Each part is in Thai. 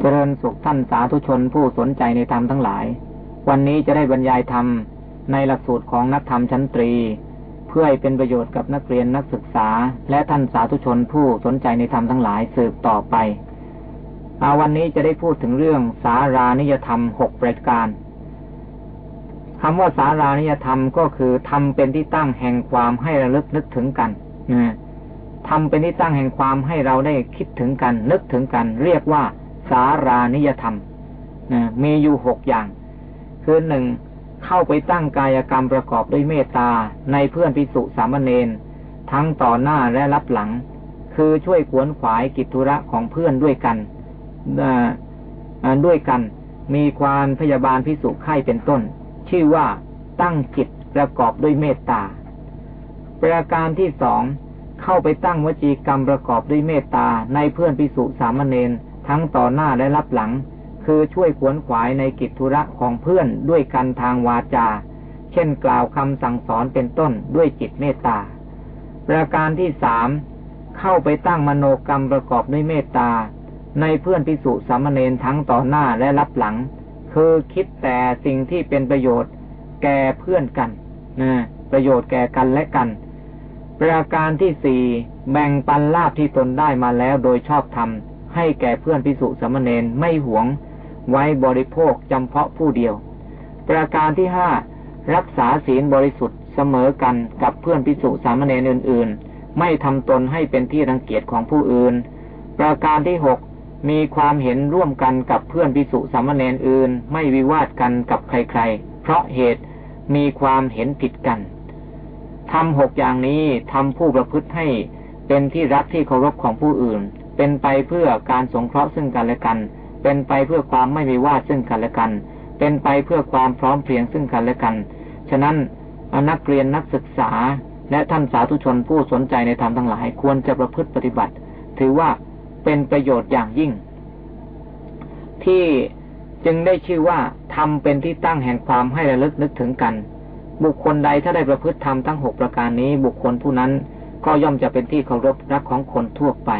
เจริญสุขท่านสาธุชนผู้สนใจในธรรมทั้งหลาย วันนี้จะได้บรรยายธรรมในหลักสูตรของนักธรรมชั้นตรี เพื่อให้เป็นประโยชน์กับนักเรียนนักศึกษา และท่านสาธุชนผู้สนใจในธรรมทั้งหลายสืบต่อไปอาวันนี้จะได้พูดถึงเรื่องสารานิยธรรมหกประการคำว่าสารานิยธรรมก็คือทำเป็นที่ตั้งแห่งความให้ระลึกนึกถึงกันนะทำเป็นที่ตั้งแห่งความให้เราได้คิดถึงกัน นึกถึงกัน เรียกว่า สารานิยธรรมนะมีอยู่หกอย่าง คือหนึ่งเข้าไปตั้งกายกรรมประกอบด้วยเมตตาในเพื่อนพิสุสามเณรทั้งต่อหน้าและรับหลัง คือช่วยขวนขวายกิจธุระของเพื่อนด้วยกันด้วยกัน มีความพยาบาลพิสุไข่เป็นต้น ชื่อว่าตั้งจิตประกอบด้วยเมตตา ประการที่สองเข้าไปตั้งวจีกรรมประกอบด้วยเมตตาในเพื่อนพิสุสามเณร ทั้งต่อหน้าและรับหลัง คือช่วยขวนขวายในกิจธุระของเพื่อนด้วยกันทางวาจา เช่นกล่าวคำสั่งสอนเป็นต้นด้วยจิตเมตตา ประการที่สามเข้าไปตั้งมโนกรรมประกอบด้วยเมตตา ในเพื่อนพิสุสามเณรทั้งต่อหน้าและรับหลัง คือคิดแต่สิ่งที่เป็นประโยชน์ แก่เพื่อนกันนะประโยชน์แก่กันและกัน ประการที่สี่แบ่งปันลาภที่ตนได้มาแล้วโดยชอบธรรม ให้แก่เพื่อนพิสุสามเณรไม่หวงไว้บริโภคจำเพาะผู้เดียว ประการที่ห้ารักษาศีลบริสุทธิ์เสมอกันกับเพื่อนพิสุสามเณรอื่น ๆ ไม่ทำตนให้เป็นที่รังเกียจของผู้อื่น ประการที่หกมีความเห็นร่วมกันกับเพื่อนพิสุสามเณรอื่น ไม่วิวาทกันกับใครๆ เพราะเหตุมีความเห็นผิดกันทำหกอย่างนี้ทำผู้ประพฤติให้เป็นที่รักที่เคารพของผู้อื่น เป็นไปเพื่อการสงเคราะห์ซึ่งกันและกัน เป็นไปเพื่อความไม่มีวาซึ่งกันและกัน เป็นไปเพื่อความพร้อมเพรียงซึ่งกันและกัน ฉะนั้นนักเรียนนักศึกษา และท่านสาธุชนผู้สนใจในธรรมทั้งหลายควรจะประพฤติปฏิบัติ ถือว่าเป็นประโยชน์อย่างยิ่ง ที่จึงได้ชื่อว่าทำเป็นที่ตั้งแห่งความให้ระลึกนึกถึงกัน บุคคลใดถ้าได้ประพฤติธรรมทั้งหกประการนี้ บุคคลผู้นั้นก็ย่อมจะเป็นที่เคารพรักของคนทั่วไป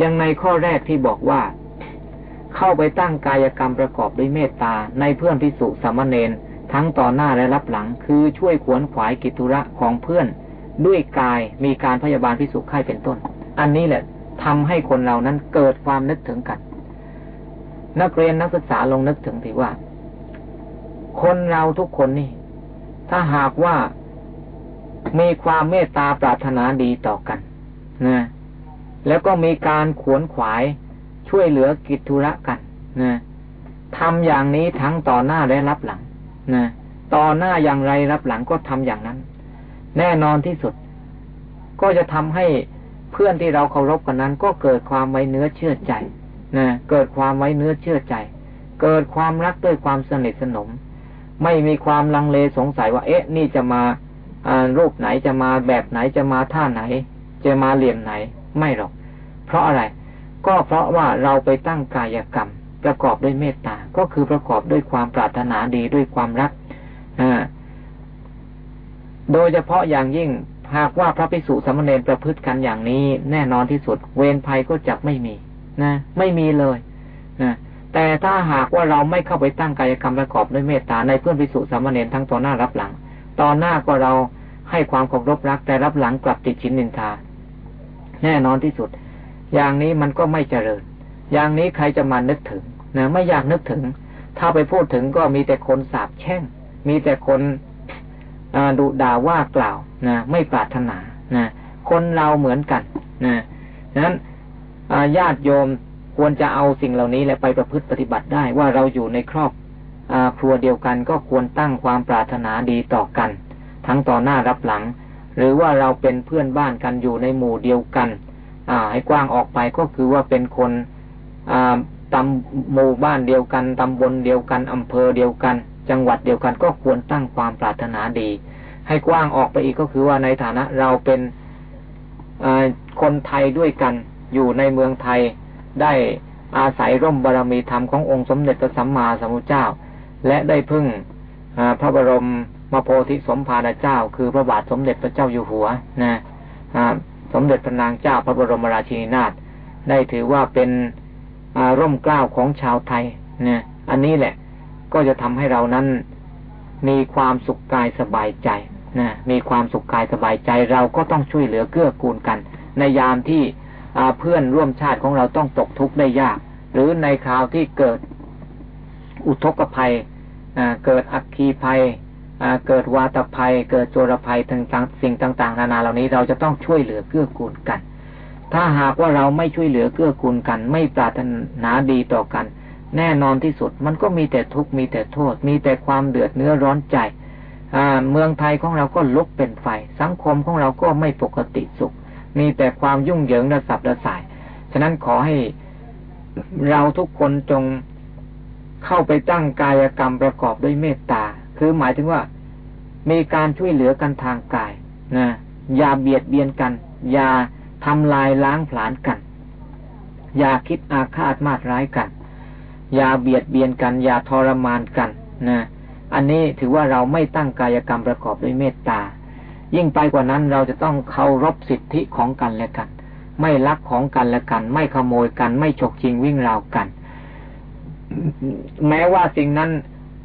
ยังในข้อแรกที่บอกว่า เข้าไปตั้งกายกรรมประกอบด้วยเมตตาในเพื่อนพิสุสามเณรทั้งต่อหน้าและรับหลัง คือช่วยขวนขวายกิจธุระของเพื่อน ด้วยกายมีการพยาบาลพิสุไข้เป็นต้น อันนี้แหละทำให้คนเรานั้นเกิดความนึกถึงกัน นักเรียนนักศึกษาลงนึกถึงทีว่า คนเราทุกคนนี่ ถ้าหากว่ามีความเมตตาปรารถนาดีต่อกัน นะ แล้วก็มีการขวนขวายช่วยเหลือกิจธุระกันนะทำอย่างนี้ทั้งต่อหน้าและรับหลังนะต่อหน้าอย่างไรรับหลังก็ทำอย่างนั้น แน่นอนที่สุด ก็จะทำให้เพื่อนที่เราเคารพกันนั้น ก็เกิดความไว้เนื้อเชื่อใจนะเกิดความไว้เนื้อเชื่อใจ เกิดความรักด้วยความสนิทสนม ไม่มีความลังเลสงสัยว่า เอ๊ะ นี่จะมารูปไหนจะมาแบบไหนจะมาท่าไหน จะมาเหลี่ยมไหน ไม่หรอก เพราะอะไร ก็เพราะว่าเราไปตั้งกายกรรม ประกอบด้วยเมตตา ก็คือประกอบด้วยความปรารถนาดีด้วยความรักอโดยเฉพาะอย่างยิ่งหากว่าพระภิกษุสมณเณรประพฤติกันอย่างนี้แน่นอนที่สุด เวรภัยก็จะไม่มีนะ ไม่มีเลยนะแต่ถ้าหากว่าเราไม่เข้าไปตั้งกายกรรมประกอบด้วยเมตตาในเพื่อนภิกษุสมณเณรทั้งต่อหน้ารับหลังต่อหน้าก็เราให้ความเคารพรักแต่รับหลังกลับติดชินนินทา แน่นอนที่สุด อย่างนี้มันก็ไม่เจริญ อย่างนี้ใครจะมานึกถึงนะไม่อยากนึกถึง ถ้าไปพูดถึงก็มีแต่คนสาบแช่ง มีแต่คนดุด่าว่ากล่าวนะไม่ปรารถนานะคนเราเหมือนกันนะนั้นญาติโยมควรจะเอาสิ่งเหล่านี้และไปประพฤติปฏิบัติได้ว่าเราอยู่ในครอบครัวเดียวกันก็ควรตั้งความปรารถนาดีต่อกัน ทั้งต่อหน้ารับหลัง หรือว่าเราเป็นเพื่อนบ้านกันอยู่ในหมู่เดียวกัน อ่า ให้กว้างออกไปก็คือว่าเป็นคนอ่าตำหมู่บ้านเดียวกันตำบลเดียวกันอำเภอเดียวกัน จังหวัดเดียวกันก็ควรตั้งความปรารถนาดี ให้กว้างออกไปอีกก็คือว่าในฐานะเราเป็นคนไทยด้วยกันอยู่ในเมืองไทยได้อาศัยร่มบารรมีธรรมขององค์สมเด็จพระสัมมาสัมพุทธเจ้า และได้พึ่งพระบรม มาโพธิสมภารเจ้า คือพระบาทสมเด็จพระเจ้าอยู่หัวนะสมเด็จพระนางเจ้าพระบรมราชินีนาถได้ถือว่าเป็นร่มกล้าวของชาวไทยนี่ยอันนี้แหละก็จะทำให้เรานั้นมีความสุขกายสบายใจนะมีความสุขกายสบายใจ เราก็ต้องช่วยเหลือเกื้อกูลกัน ในยามที่เพื่อนร่วมชาติของเราต้องตกทุกข์ได้ยาก หรือในคราวที่เกิดอุทกภัยเกิดอัคคีภัย เกิดวาตภัย เกิดโจรภัยต่างสิ่งต่าง ๆ นานาเหล่านี้เราจะต้องช่วยเหลือเกื้อกูลกัน ถ้าหากว่าเราไม่ช่วยเหลือเกื้อกูลกัน ไม่ปรารถนาดีต่อกัน แน่นอนที่สุดมันก็มีแต่ทุกข์มีแต่โทษ มีแต่ความเดือดเนื้อร้อนใจเมืองไทยของเราก็ลุกเป็นไฟ สังคมของเราก็ไม่ปกติสุข มีแต่ความยุ่งเหยิงระสับระสาย ฉะนั้นขอให้เราทุกคนจงเข้าไปตั้งกายกรรมประกอบด้วยเมตตา คือหมายถึงว่า มีการช่วยเหลือกันทางกายนะอย่าเบียดเบียนกัน อย่าทำลายล้างผลาญกัน อย่าคิดอาฆาตมาร้ายกัน อย่าเบียดเบียนกัน อย่าทรมานกันนะอันนี้ถือว่าเราไม่ตั้งกายกรรมประกอบด้วยเมตตา ยิ่งไปกว่านั้นเราจะต้องเคารพสิทธิของกันและกัน ไม่ลักของกันและกัน ไม่ขโมยกัน ไม่ฉกชิงวิ่งราวกัน แม้ว่าสิ่งนั้น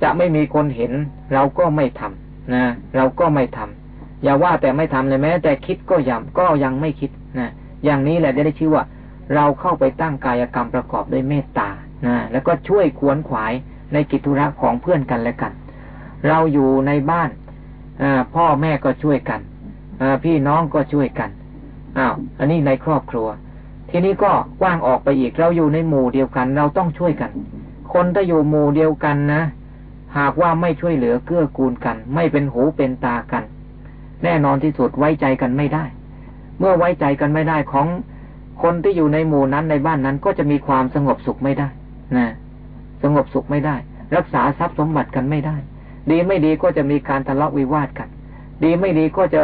จะไม่มีคนเห็น เราก็ไม่ทำนะเราก็ไม่ทำอย่าว่าแต่ไม่ทำเลยแม้ แต่คิดก็ยังก็ยังไม่คิดนะอย่างนี้แหละได้ชื่อว่า เราเข้าไปตั้งกายกรรมประกอบด้วยเมตตานะแล้วก็ช่วยควนขวายในกิจธุระของเพื่อนกันและกัน เราอยู่ในบ้านอพ่อแม่ก็ช่วยกันอพี่น้องก็ช่วยกันอ้าวอันนี้ในครอบครัว ทีนี้ก็กว้างออกไปอีกเราอยู่ในหมู่เดียวกัน เราต้องช่วยกัน คนถ้าอยู่หมู่เดียวกันนะ หากว่าไม่ช่วยเหลือเกื้อกูลกัน ไม่เป็นหูเป็นตากัน แน่นอนที่สุดไว้ใจกันไม่ได้ เมื่อไว้ใจกันไม่ได้ของคนที่อยู่ในหมู่นั้นในบ้านนั้นก็จะมีความสงบสุขไม่ได้นะสงบสุขไม่ได้ รักษาทรัพย์สมบัติกันไม่ได้ ดีไม่ดีก็จะมีการทะเลาะวิวาทกัน ดีไม่ดีก็จะ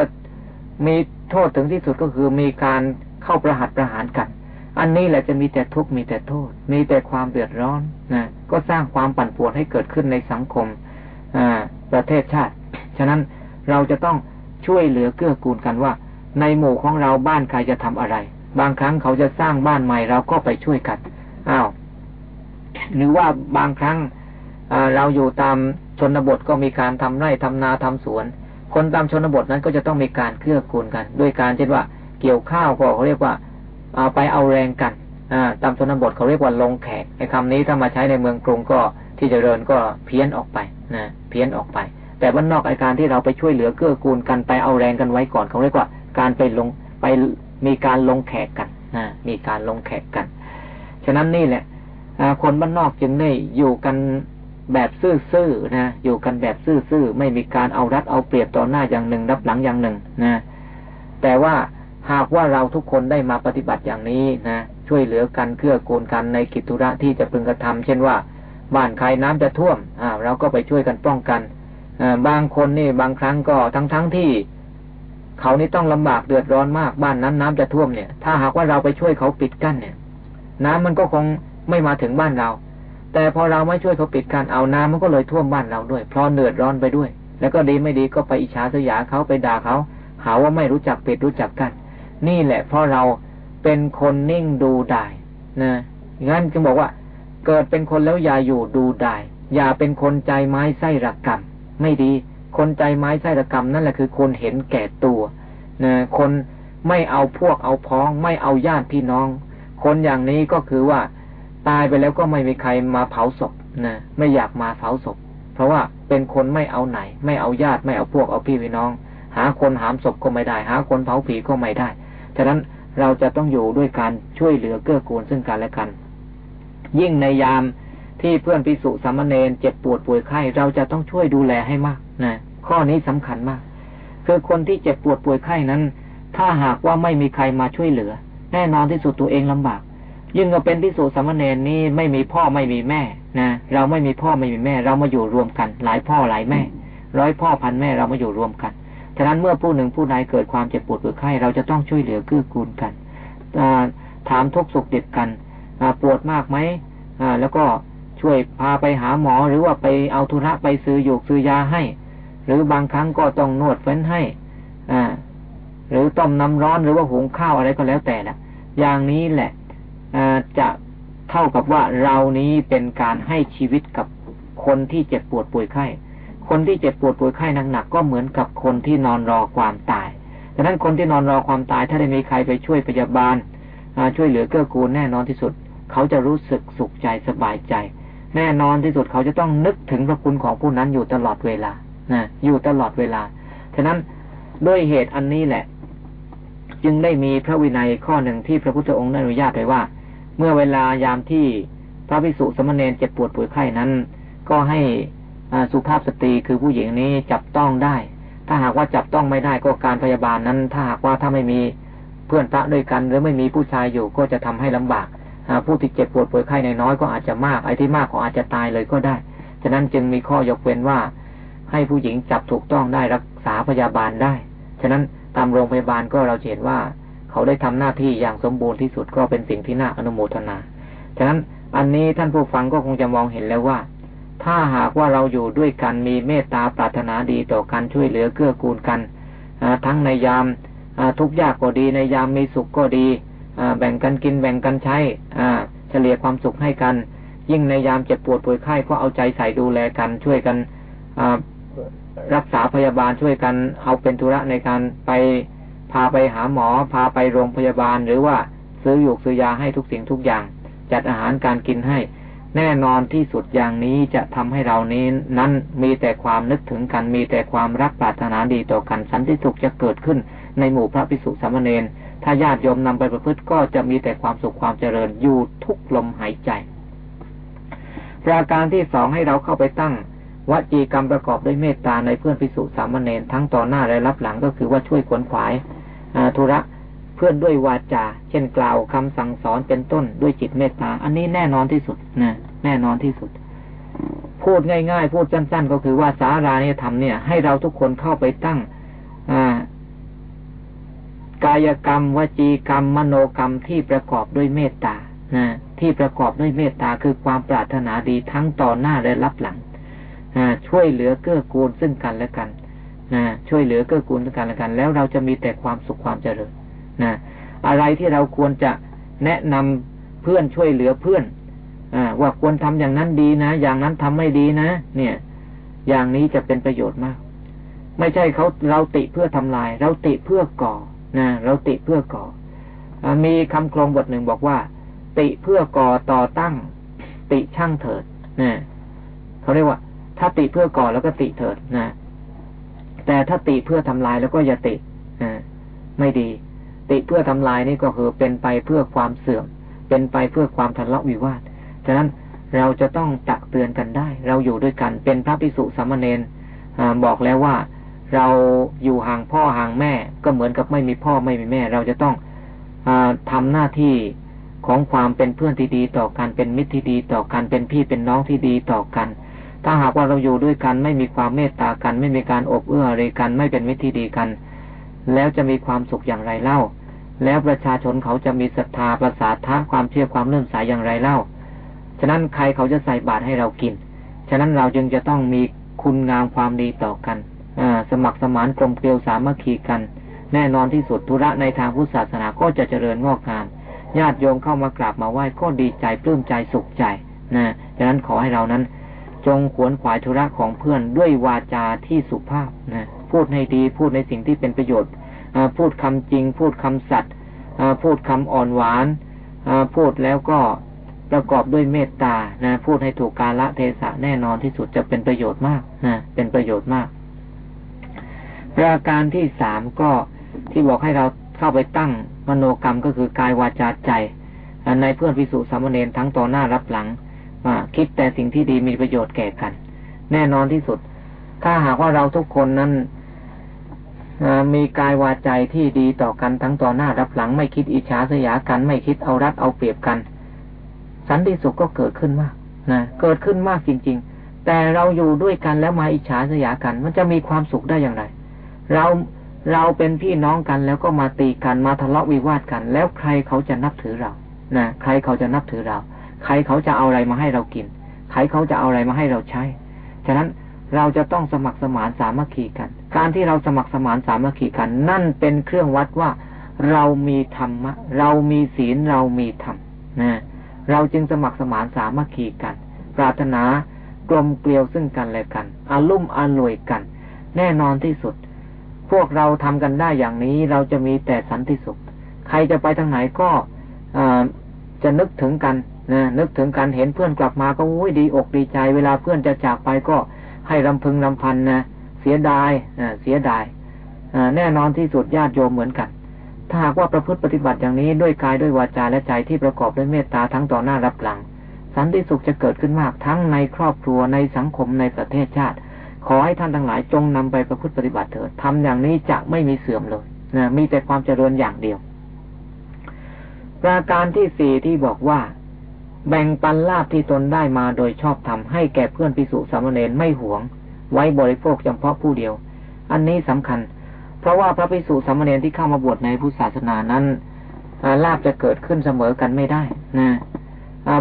มีโทษถึงที่สุดก็คือมีการเข้าประหัตประหารกัน อันนี้แหละจะมีแต่ทุกข์มีแต่โทษ มีแต่ความเดือดร้อนนะก็สร้างความปั่นป่วนให้เกิดขึ้นในสังคมประเทศชาติ ฉะนั้นเราจะต้องช่วยเหลือเกื้อกูลกันว่า ในหมู่ของเราบ้านใครจะทำอะไร บางครั้งเขาจะสร้างบ้านใหม่เราก็ไปช่วยกันอ้าวหรือว่าบางครั้งเราอยู่ตามชนบทก็มีการทำไร่ทำนาทำสวน คนตามชนบทนั้นก็จะต้องมีการเกื้อกูลกัน ด้วยการเช่นว่า เกี่ยวข้าวก็เขาเรียกว่า เอาไปเอาแรงกันอตามชนบทเขาเรียกว่าลงแขกไอ้คานี้ถ้ามาใช้ในเมืองกรุงก็ที่จเจริญก็เพี้ยนออกไปนะเพี้ยนออกไป แต่บ้านนอกไอการที่เราไปช่วยเหลือเกื้อกูลกันไปเอาแรงกันไว้ก่อนเขาเรียกว่า การไปลงไปมีการลงแขกกันนะมีการลงแขกกัน ฉะนั้นนี่แหละคนบ้านนอกจึงได้อยู่กันแบบซื่อๆนะอยู่กันแบบซื่อๆไม่มีการเอารัดเอาเปรียบต่อหน้าอย่างหนึ่งรับหลังอย่างหนึ่งนะแต่ว่า หากว่าเราทุกคนได้มาปฏิบัติอย่างนี้นะช่วยเหลือกันเกื้อกูลกันในกิจธุระที่จะพึงกระทำเช่นว่า บ้านใครน้ำจะท่วมอ่าเราก็ไปช่วยกันป้องกันอบางคนนี่บางครั้งก็ทั้งๆทที่ เขานี่ต้องลำบากเดือดร้อนมากบ้านนั้นน้ำจะท่วมเนี่ย ถ้าหากว่าเราไปช่วยเขาปิดกั้นเนี่ย น้ำมันก็คงไม่มาถึงบ้านเรา แต่พอเราไม่ช่วยเขาปิดการเอาน้ำมันก็เลยท่วมบ้านเราด้วยเพราะเนือดร้อนไปด้วย แล้วก็ดีไม่ดีก็ไปอิจฉาสยาเขาไปด่าเขาหาว่าไม่รู้จักปิดรู้จักกั้น นี่แหละ เพราะเราเป็นคนนิ่งดูได้นะงั้นจึงบอกว่า เกิดเป็นคนแล้วอย่าอยู่ดูได้อย่าเป็นคนใจไม้ไส้ระกรรม ไม่ดี คนใจไม้ไส้ระกรรมนั่นแหละคือคนเห็นแก่ตัวนะคนไม่เอาพวกเอาพ้อง ไม่เอาญาติพี่น้อง คนอย่างนี้ก็คือว่า ตายไปแล้วก็ไม่มีใครมาเผาศพนะไม่อยากมาเผาศพ เพราะว่าเป็นคนไม่เอาไหน ไม่เอาญาติไม่เอาพวกเอาพี่พี่น้อง หาคนหามศพก็ไม่ได้ หาคนเผาผีก็ไม่ได้ ฉะนั้นเราจะต้องอยู่ด้วยการช่วยเหลือเกื้อกูลซึ่งกันและกัน ยิ่งในยามที่เพื่อนพิสุสามเณรเจ็บปวดป่วยไข้เราจะต้องช่วยดูแลให้มากนะข้อนี้สำคัญมาก คือคนที่เจ็บปวดป่วยไข้นั้น ถ้าหากว่าไม่มีใครมาช่วยเหลือ แน่นอนที่สุดตัวเองลำบาก ยิ่งก็เป็นพิสูจน์สมเณรนี้ไม่มีพ่อไม่มีแม่นะเราไม่มีพ่อไม่มีแม่ เรามาอยู่รวมกัน หลายพ่อหลายแม่ ร้อยพ่อพันแม่เรามาอยู่รวมกัน ฉะนั้นเมื่อผู้หนึ่งผู้ใดเกิดความเจ็บปวดหรือไข้เราจะต้องช่วยเหลือเกื้อกูลกันถามทุกสุขเด็ดกันปวดมากไหมแล้วก็ช่วยพาไปหาหมอหรือว่าไปเอาธุระไปซื้อหยกซื้อยาให้ หรือบางครั้งก็ต้องนวดเฟ้นให้อ่าหรือต้มน้ำร้อนหรือว่าหุงข้าวอะไรก็แล้วแต่นะอย่างนี้แหละจะเท่ากับว่าเรานี้เป็นการให้ชีวิตกับคนที่เจ็บปวดป่วยไข้ คนที่เจ็บปวดป่วยไข้หนักๆก็เหมือนกับคนที่นอนรอความตายดังนั้นคนที่นอนรอความตายถ้าได้มีใครไปช่วยพยาบาลช่วยเหลือเกื้อกูลแน่นอนที่สุด เขาจะรู้สึกสุขใจสบายใจ แน่นอนที่สุดเขาจะต้องนึกถึงพระคุณของผู้นั้นอยู่ตลอดเวลานะอยู่ตลอดเวลา ฉะนั้นด้วยเหตุอันนี้แหละ จึงได้มีพระวินัยข้อหนึ่งที่พระพุทธองค์ได้อนุญาตไว้ว่า เมื่อเวลายามที่พระภิกษุสมณเณรเจ็บปวดป่วยไข้นั้น ก็ให้ สุภาพสตรีคือผู้หญิงนี้จับต้องได้ ถ้าหากว่าจับต้องไม่ได้ก็การพยาบาลนั้น ถ้าหากว่าถ้าไม่มีเพื่อนพระด้วยกัน หรือไม่มีผู้ชายอยู่ก็จะทำให้ลำบากผู้ที่เจ็บปวดป่วยไข้ในน้อยก็อาจจะมากไอ้ที่มากก็อาจจะตายเลยก็ได้ ฉะนั้นจึงมีข้อยกเว้นว่า ให้ผู้หญิงจับถูกต้องได้รักษาพยาบาลได้ ฉะนั้นตามโรงพยาบาลก็เราเห็นว่า เขาได้ทำหน้าที่อย่างสมบูรณ์ที่สุดก็เป็นสิ่งที่น่าอนุโมทนา ฉะนั้นอันนี้ท่านผู้ฟังก็คงจะมองเห็นแล้วว่า ถ้าหากว่าเราอยู่ด้วยกันมีเมตตาปรารถนาดีต่อกันช่วยเหลือเกื้อกูลกันทั้งในยามทุกยากก็ดีในยามมีสุขก็ดีแบ่งกันกินแบ่งกันใช้เฉลี่ยความสุขให้กัน ยิ่งในยามเจ็บปวดป่วยไข้ก็เอาใจใส่ดูแลกันช่วยกันรักษาพยาบาลช่วยกันเอาเป็นธุระในการไปพาไปหาหมอ พาไปโรงพยาบาลหรือว่าซื้อหยูกซื้อยาให้ทุกสิ่งทุกอย่าง จัดอาหารการกินให้ แน่นอนที่สุดอย่างนี้จะทำให้เรานี้นั้นมีแต่ความนึกถึงกัน มีแต่ความรักปรารถนาดีต่อกัน สันติสุขจะเกิดขึ้นในหมู่พระภิกษุสามเณรถ้าญาติโยมนำไปประพฤติก็จะมีแต่ความสุขความเจริญอยู่ทุกลมหายใจ ประการที่สองให้เราเข้าไปตั้งวจีกรรมประกอบด้วยเมตตาในเพื่อนพิสุสามเณรทั้งต่อหน้าและรับหลังก็คือว่าช่วยขวนขวายธุระ พื่อนด้วยวาจา เช่นกล่าวคำสั่งสอนเป็นต้นด้วยจิตเมตตา อันนี้แน่นอนที่สุดนะแน่นอนที่สุด พูดง่ายๆ พูดสั้น ๆ ก็คือว่าสารานี่ยทำเนี่ย ให้เราทุกคนเข้าไปตั้งกายกรรม วจีกรรม มโนกรรมที่ประกอบด้วยเมตตานะที่ประกอบด้วยเมตตาคือความปรารถนาดีทั้งต่อหน้าและรับหลังช่วยเหลือเกื้อกูลซึ่งกันและกันช่วยเหลือเกื้อกูลซึ่งกันและกัน แล้วเราจะมีแต่ความสุขความเจริญ นะอะไรที่เราควรจะแนะนำเพื่อนช่วยเหลือเพื่อนอว่าควรทำอย่างนั้นดีนะ อย่างนั้นทำไม่ดีนะ เนี่ย อย่างนี้จะเป็นประโยชน์มาก ไม่ใช่เขาเราติเพื่อทำลาย เราติเพื่อก่อนะเราติเพื่อก่ออมีคำคลองบทหนึ่งบอกว่า ติเพื่อก่อต่อตั้ง ติช่างเถิดนะเขาเรียกว่า ถ้าติเพื่อก่อแล้วก็ติเถิดนะแต่ถ้าติเพื่อทำลายแล้วก็อย่าติไม่ดี ติเพื่อทำลายนี่ก็คือเป็นไปเพื่อความเสื่อม เป็นไปเพื่อความทะเลาะวิวาท ฉะนั้นเราจะต้องตักเตือนกันได้ เราอยู่ด้วยกันเป็นพระภิกษุสามเณรบอกแล้วว่าเราอยู่ห่างพ่อห่างแม่ ก็เหมือนกับไม่มีพ่อไม่มีแม่ เราจะต้องอทำหน้าที่ของความเป็นเพื่อนที่ดีต่อกันเป็นมิตรที่ดีต่อกันเป็นพี่เป็นน้องที่ดีต่อกัน ถ้าหากว่าเราอยู่ด้วยกันไม่มีความเมตตากัน ไม่มีการอบเอื้ออะไรกัน ไม่เป็นมิตรที่ดีกัน แล้วจะมีความสุขอย่างไรเล่า แล้วประชาชนเขาจะมีศรัทธาประสาทะความเชื่อความเลื่อมใสยอย่างไรเล่า ฉะนั้นใครเขาจะใส่บาตรให้เรากิน ฉะนั้นเราจึงจะต้องมีคุณงามความดีต่อกันอสมัครสมานกลมเกลียวสามัคคีกัน แน่นอนที่สุดธุระในทางพุทธศาสนาก็จะเจริญงอกงาม ญาติโยมเข้ามากราบมาไหว้ก็ดีใจปลื้มใจสุขใจนะฉะนั้นขอให้เรานั้น จงขวนขวายธุระของเพื่อนด้วยวาจาที่สุภาพนะ พูดให้ดี พูดในสิ่งที่เป็นประโยชน์พูดคำจริง พูดคำสัตย์พูดคำอ่อนหวานพูดแล้วก็ประกอบด้วยเมตตานะพูดให้ถูกกาละเทศะแน่นอนที่สุดจะเป็นประโยชน์มากนะเป็นประโยชน์มาก ประการที่สามก็ที่บอกให้เราเข้าไปตั้งมโนกรรมก็คือกายวาจาใจในเพื่อนพิสุสามเณรทั้งต่อหน้ารับหลังคิดแต่สิ่งที่ดีมีประโยชน์แก่กัน แน่นอนที่สุด ถ้าหากว่าเราทุกคนนั้น มีกายวาใจที่ดีต่อกันทั้งต่อหน้ารับหลังไม่คิดอิจฉาสยากันไม่คิดเอารัดเอาเปรียบกัน สันติสุขก็เกิดขึ้นมากนะเกิดขึ้นมากจริง ๆ แต่เราอยู่ด้วยกันแล้วมาอิจฉาสยากัน มันจะมีความสุขได้อย่างไร เราเราเป็นพี่น้องกันแล้วก็มาตีกันมาทะเลาะวิวาทกัน แล้วใครเขาจะนับถือเรานะใครเขาจะนับถือเรา ใครเขาจะเอาอะไรมาให้เรากิน ใครเขาจะเอาอะไรมาให้เราใช้ ฉะนั้น เราจะต้องสมัครสมานสามัคคีกัน การที่เราสมัครสมานสามัคคีกัน นั่นเป็นเครื่องวัดว่า เรามีธรรมะ เรามีศีลเรามีธรรมนะเราจึงสมัครสมานสามัคคีกัน ปรารถนากลมเกลียวซึ่งกันและกันอารุ่มอร่วยกัน แน่นอนที่สุด พวกเราทำกันได้อย่างนี้เราจะมีแต่สันติสุข ใครจะไปทางไหนก็จะนึกถึงกันนะนึกถึงกันเห็นเพื่อนกลับมาก็อุ้ยดีอกดีใจ เวลาเพื่อนจะจากไปก็ ให้รำพึงรำพันนะเสียดายเสียดายแน่นอนที่สุดญาติโยมเหมือนกัน ถ้าหากว่าประพฤติปฏิบัติอย่างนี้ด้วยกายด้วยวาจาและใจที่ประกอบด้วยเมตตาทั้งต่อหน้ารับหลัง สันติสุขจะเกิดขึ้นมากทั้งในครอบครัวในสังคมในประเทศชาติ ขอให้ท่านทั้งหลายจงนำไปประพฤติปฏิบัติเถิดทำอย่างนี้จะไม่มีเสื่อมเลยนะมีแต่ความเจริญอย่างเดียว ประการที่สี่ที่บอกว่า แบ่งปันลาภที่ตนได้มาโดยชอบทำให้แก่เพื่อนพิสุสามเณรไม่หวง ไว้บริโภคเฉพาะผู้เดียว อันนี้สำคัญ เพราะว่าพระภิกษุสามเณรที่เข้ามาบวชในพุทธศาสนานั้นลาบจะเกิดขึ้นเสมอกันไม่ได้นะ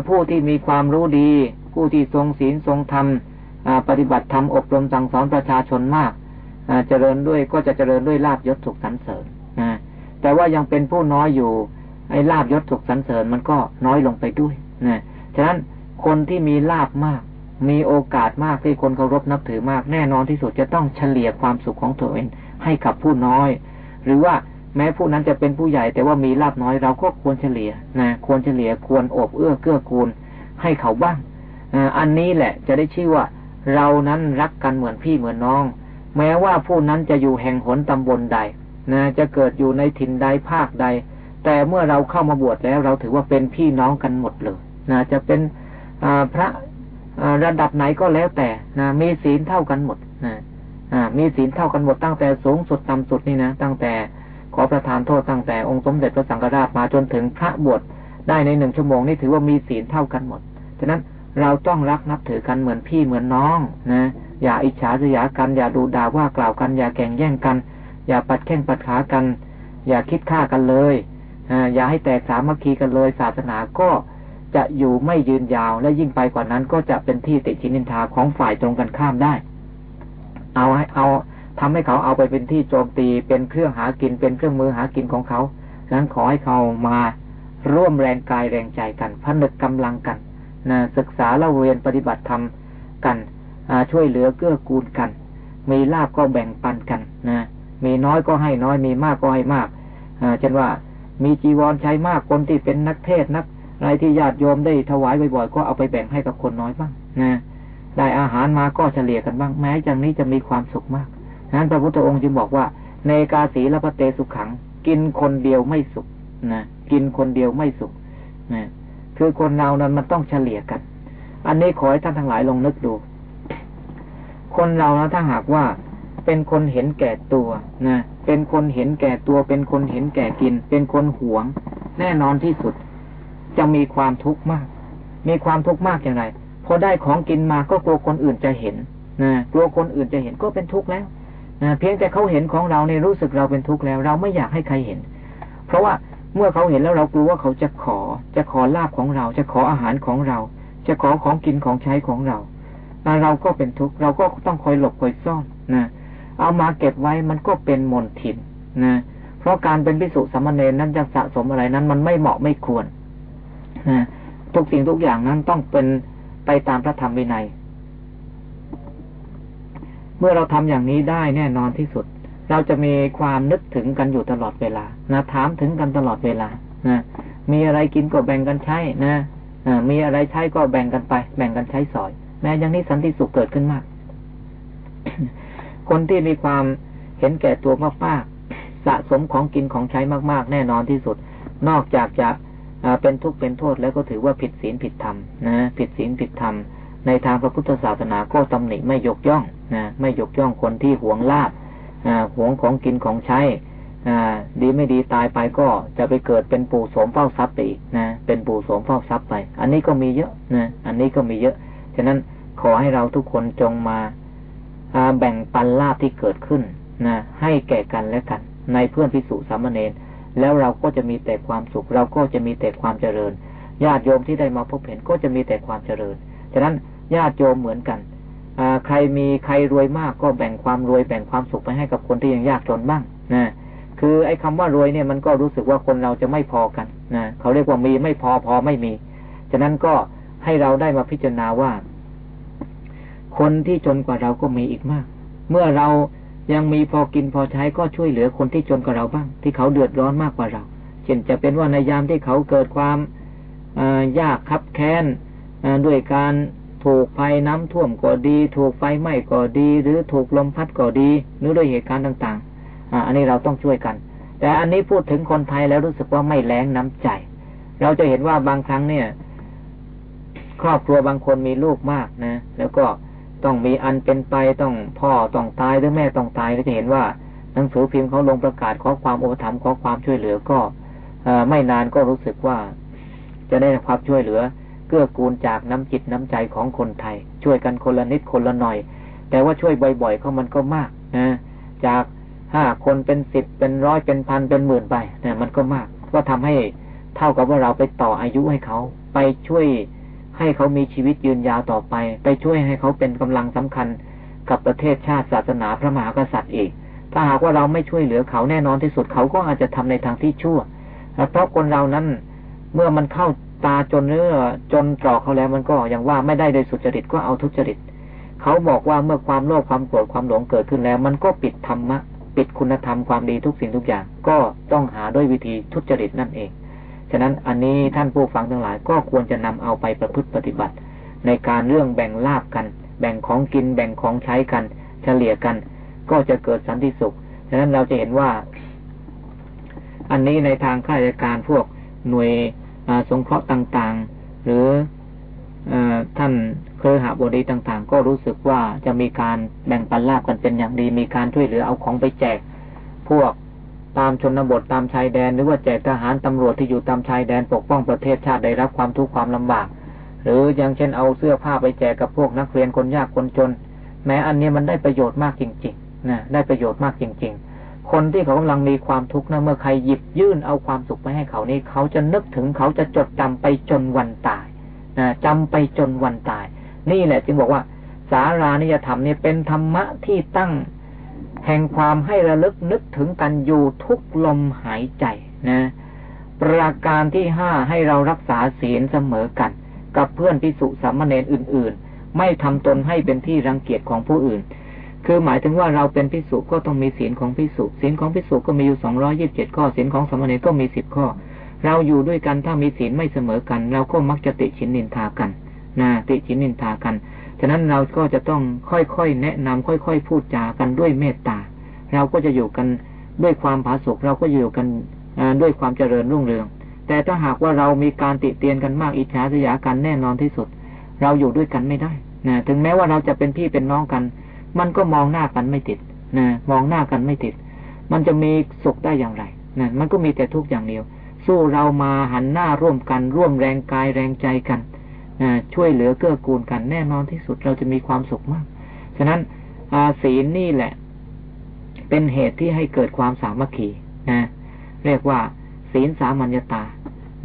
ผู้ที่มีความรู้ดี ผู้ที่ทรงศีลทรงธรรมปฏิบัติธรรมอบรมสั่งสอนประชาชนมากเจริญด้วยก็จะเจริญด้วยลาบยศสุขสรรเสริญนะแต่ว่ายังเป็นผู้น้อยอยู่ไอ้ลาบยศสุขสรรเสริญมันก็น้อยลงไปด้วย นะฉะนั้นคนที่มีลาบมาก มีโอกาสมากที่คนเคารพนับถือมาก แน่นอนที่สุดจะต้องเฉลี่ยความสุขของตัวเองให้กับผู้น้อย หรือว่าแม้ผู้นั้นจะเป็นผู้ใหญ่ แต่ว่ามีลาบน้อยเราก็ควรเฉลี่ยนะควรเฉลี่ยควรอบเอื้อเกื้อกูลให้เขาบ้างอันนี้แหละจะได้ชื่อว่า เรานั้นรักกันเหมือนพี่เหมือนน้อง แม้ว่าผู้นั้นจะอยู่แห่งหนตำบลใดนะจะเกิดอยู่ในถิ่นใดภาคใด แต่เมื่อเราเข้ามาบวชแล้วเราถือว่าเป็นพี่น้องกันหมดเลย นะจะเป็นพระระดับไหนก็แล้วแต่นะมีศีลเท่ากันหมดนะมีศีลเท่ากันหมดตั้งแต่สูงสุดต่ำสุดนี่นะตั้งแต่ขอประทานโทษตั้งแต่องค์สมเด็จพระสังฆราชมาจนถึงพระบวชได้ในหนึ่งชั่วโมงนี่ถือว่ามีศีลเท่ากันหมดฉะนั้นเราต้องรักนับถือกันเหมือนพี่เหมือนน้องนะอย่าอิจฉาเสียกัน อย่าดูด่าว่ากล่าวกัน อย่าแข่งแย่งกัน อย่าปัดแข้งปัดขากัน อย่าคิดฆ่ากันเลยอย่าให้แตกสามัคคีกันเลย ศาสนาก็ จะอยู่ไม่ยืนยาวและยิ่งไปกว่านั้นก็จะเป็นที่ติชินินทาของฝ่ายตรงกันข้ามได้ เอาให้เอาทำให้เขาเอาไปเป็นที่โจมตีเป็นเครื่องหากินเป็นเครื่องมือหากินของเขาฉะนั้นขอให้เขามาร่วมแรงกายแรงใจกันผนึกกำลังกันนะศึกษาเล่าเรียนปฏิบัติธรรมกันช่วยเหลือเกื้อกูลกัน มีลาบก็แบ่งปันกันนะมีน้อยก็ให้น้อยมีมากก็ให้มากเช่นว่ามีจีวรใช้มากคนที่เป็นนักเทศนัก อะไรที่ญาติโยมได้ถวายบ่อยๆก็เอาไปแบ่งให้กับคนน้อยบ้างนะได้อาหารมาก็เฉลี่ยกันบ้างแม้อย่างนี้จะมีความสุขมากนั้นพระพุทธองค์จึงบอกว่าในกาสีละพะเตสุขขัง กินคนเดียวไม่สุขนะกินคนเดียวไม่สุขนะคือคนเรานั้นมันต้องเฉลี่ยกัน อันนี้ขอให้ท่านทั้งหลายลองนึกดู คนเรานะถ้าหากว่าเป็นคนเห็นแก่ตัวนะเป็นคนเห็นแก่ตัว เป็นคนเห็นแก่กิน เป็นคนหวง แน่นอนที่สุด จะมีความทุกข์มาก มีความทุกข์มากอย่างไรพอได้ของกินมาก็กลัวคนอื่นจะเห็นนะกลัวคนอื่นจะเห็นก็เป็นทุกข์แล้วนะเพียงแต่เขาเห็นของเราในรู้สึกเราเป็นทุกข์แล้ว เราไม่อยากให้ใครเห็น เพราะว่าเมื่อเขาเห็นแล้วเรากลัวว่าเขาจะขอ จะขอลาบของเรา จะขออาหารของเรา จะขอของกินของใช้ของเราเราก็เป็นทุกข์เราก็ต้องคอยหลบคอยซ่อนนะเอามาเก็บไว้มันก็เป็นมลทินนะเพราะการเป็นพิสุสามเณรนั้นจะสะสมอะไรนั้นมันไม่เหมาะไม่ควร นะทุกสิ่งทุกอย่างนั้นต้องเป็นไปตามพระธรรมวินัย เมื่อเราทำอย่างนี้ได้แน่นอนที่สุด เราจะมีความนึกถึงกันอยู่ตลอดเวลานะถามถึงกันตลอดเวลานะมีอะไรกินก็แบ่งกันใช้นะมีอะไรใช้ก็แบ่งกันไป แบ่งกันใช้สอย แม้อย่างนี้สันติสุขเกิดขึ้นมาก คนที่มีความเห็นแก่ตัวมากๆสะสมของกินของใช้มาก ๆ แน่นอนที่สุด นอกจากจะ เป็นทุกข์เป็นโทษแล้วก็ถือว่าผิดศีลผิดธรรมนะผิดศีลผิดธรรม ในทางพระพุทธศาสนาก็ตำหนิไม่ยกย่องนะไม่ยกย่องคนที่หวงลาบหวงของกินของใช้ดีไม่ดีตายไปก็จะไปเกิดเป็นปู่โสมเฝ้าทรัพย์ไปอีกนะเป็นปู่โสมเฝ้าทรัพย์ไป อันนี้ก็มีเยอะนะอันนี้ก็มีเยอะฉะนั้นขอให้เราทุกคนจงมาแบ่งปันลาบที่เกิดขึ้นนะให้แก่กันและกัน ในเพื่อนพิสุสามเณร แล้วเราก็จะมีแต่ความสุข เราก็จะมีแต่ความเจริญ ญาติโยมที่ได้มาพบเห็นก็จะมีแต่ความเจริญ ฉะนั้นญาติโยมเหมือนกันใครมีใครรวยมากก็แบ่งความรวยแบ่งความสุขไปให้กับคนที่ยังยากจนบ้างนะคือไอ้คาว่ารวยเนี่ยมันก็รู้สึกว่าคนเราจะไม่พอกันนะเขาเรียกว่ามีไม่พอพอไม่มีฉฉะนั้นก็ให้เราได้มาพิจารณาว่า คนที่จนกว่าเราก็มีอีกมาก เมื่อเรา ยังมีพอกินพอใช้ก็ช่วยเหลือคนที่จนกว่าเราบ้าง ที่เขาเดือดร้อนมากกว่าเรา เช่นจะเป็นว่าในยามที่เขาเกิดความยากคับแค้นด้วยการถูกภัยน้ำท่วมก็ดี ถูกไฟไหม้ก็ดี หรือถูกลมพัดก็ดี หรือด้วยเหตุการณ์ต่างๆอันนี้เราต้องช่วยกัน แต่อันนี้พูดถึงคนไทยแล้วรู้สึกว่าไม่แรงน้ำใจ เราจะเห็นว่าบางครั้งเนี่ย ครอบครัวบางคนมีลูกมากนะ แล้วก็ ต้องมีอันเป็นไปต้องพ่อต้องตายหรือแม่ต้องตายก็จะเห็นว่าหนังสือพิมพ์เขาลงประกาศขอความอุปถัมภ์ขอความช่วยเหลือก็ไม่นานก็รู้สึกว่า จะได้ความช่วยเหลือ เกื้อกูลจากน้ำจิตน้ำใจของคนไทย ช่วยกันคนละนิดคนละหน่อย แต่ว่าช่วยบ่อยๆเขามันก็มากนะจากห้าคนเป็นสิบเป็นร้อยเป็นพันเป็นหมื่นไปเนี่ยมันก็มาก ก็ทำให้เท่ากับว่าเราไปต่ออายุให้เขาไปช่วย ให้เขามีชีวิตยืนยาวต่อไป ไปช่วยให้เขาเป็นกำลังสำคัญ กับประเทศชาติศาสนาพระมหากษัตริย์อีก ถ้าหากว่าเราไม่ช่วยเหลือเขาแน่นอนที่สุดเขาก็อาจจะทำในทางที่ชั่ว เพราะคนเรานั้นเมื่อมันเข้าตาจนเนื้อจนตรอกเขาแล้วมันก็อย่างว่าไม่ได้โดยสุจริตก็เอาทุจริต เขาบอกว่าเมื่อความโลภความโกรธความหลงเกิดขึ้นแล้ว มันก็ปิดธรรมะปิดคุณธรรมความดีทุกสิ่งทุกอย่าง ก็ต้องหาด้วยวิธีทุจริตนั่นเอง ฉะนั้นอันนี้ท่านผู้ฟังทั้งหลายก็ควรจะนำเอาไปประพฤติปฏิบัติ ในการเรื่องแบ่งลาบกัน แบ่งของกินแบ่งของใช้กัน เฉลี่ยกัน ก็จะเกิดสันติสุข ฉะนั้นเราจะเห็นว่า อันนี้ในทางข้าราชการพวกหน่วยสงเคราะห์ต่างๆ หรืออท่านเครือหาบดีต่างๆ ก็รู้สึกว่าจะมีการแบ่งปันลาบกันเป็นอย่างดี มีการช่วยเหลือเอาของไปแจก พวก ตามชนบทตามชายแดน หรือว่าแจกทหารตำรวจที่อยู่ตามชายแดนปกป้องประเทศชาติได้รับความทุกข์ความลำบาก หรืออย่างเช่นเอาเสื้อผ้าไปแจกกับพวกนักเรียนคนยากคนจน แม้อันนี้มันได้ประโยชน์มากจริงๆนะได้ประโยชน์มากจริง ๆ คนที่เขากำลังมีความทุกข์นะเมื่อใครหยิบยื่นเอาความสุขไปให้เขานี่เขาจะนึกถึงเขาจะจดจำไปจนวันตายนะจำไปจนวันตาย นี่แหละจึงบอกว่า สารานิยธรรมนี่เป็นธรรมะที่ตั้ง แห่งความให้ระลึกนึกถึงกันอยู่ทุกลมหายใจนะประการที่ห้าให้เรารักษาศีลเสมอกัน กับเพื่อนพิสุสามเณรอื่น ๆ ไม่ทำตนให้เป็นที่รังเกียจของผู้อื่น คือหมายถึงว่าเราเป็นพิสุก็ต้องมีศีลของพิสุศีลของพิสุก็มีอยู่สองร้อยิบเจ็ดข้อศีลของสามเณีก็มีสิบข้อ เราอยู่ด้วยกันถ้ามีศีลไม่เสมอกัน เราก็มักจะติชินนินทากันนะติชินนินทากัน ฉะนั้นเราก็จะต้องค่อยๆแนะนำค่อยๆ พูดจากันด้วยเมตตา เราก็จะอยู่กันด้วยความผาสุกเราก็อยู่กันด้วยความเจริญรุ่งเรือง แต่ถ้าหากว่าเรามีการติเตียนกันมากอิจฉาสยากันแน่นอนที่สุด เราอยู่ด้วยกันไม่ได้นะถึงแม้ว่าเราจะเป็นพี่เป็นน้องกัน มันก็มองหน้ากันไม่ติดนะมองหน้ากันไม่ติด มันจะมีสุขได้อย่างไรนะมันก็มีแต่ทุกข์อย่างเดียว สู้เรามาหันหน้าร่วมกันร่วมแรงกายแรงใจกัน ช่วยเหลือเกื้อกูลกันแน่นอนที่สุดเราจะมีความสุขมาก ฉะนั้นศีลนี่แหละ เป็นเหตุที่ให้เกิดความสามัคคีนะเรียกว่า ศีลสามัญญตา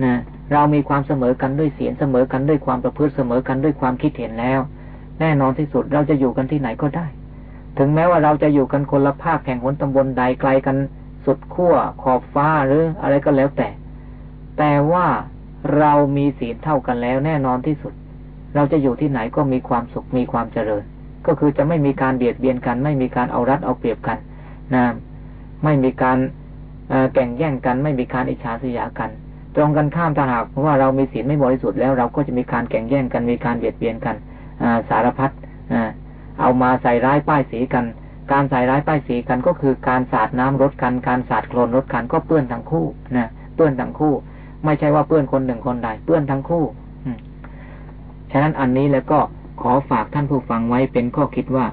นะเรามีความเสมอกันด้วยศีลเสมอกันด้วยความประพฤติเสมอกันด้วยความคิดเห็นแล้ว แน่นอนที่สุดเราจะอยู่กันที่ไหนก็ได้ ถึงแม้ว่าเราจะอยู่กันคนละภาคแห่งหนตำบลใดไกลกันสุดขั้วขอบฟ้าหรืออะไรก็แล้วแต่ แต่ว่า เรามีศีลเท่ากันแล้วแน่นอนที่สุด เราจะอยู่ที่ไหนก็มีความสุขมีความเจริญ ก็คือจะไม่มีการเบียดเบียนกัน ไม่มีการเอารัดเอาเปรียบกันนะไม่มีการแข่งแย่งกัน ไม่มีการอิจฉาเสียกัน ตรงกันข้ามถ้าหากว่าเรามีศีลไม่บริสุทธิ์แล้วเราก็จะมีการแข่งแย่งกัน มีการเบียดเบียนกันสารพัดเอามาใส่ร้ายป้ายสีกัน การใส่ร้ายป้ายสีกันก็คือการสาดน้ำรถกัน การสาดโคลนรถกันก็เปื้อนทั้งคู่นะเปื้อนทั้งคู่ ไม่ใช่ว่าเปื้อนคนหนึ่งคนใดเปื้อนทั้งคู่ฉะนั้นอันนี้แล้วก็ขอฝากท่านผู้ฟังไว้เป็นข้อคิดว่า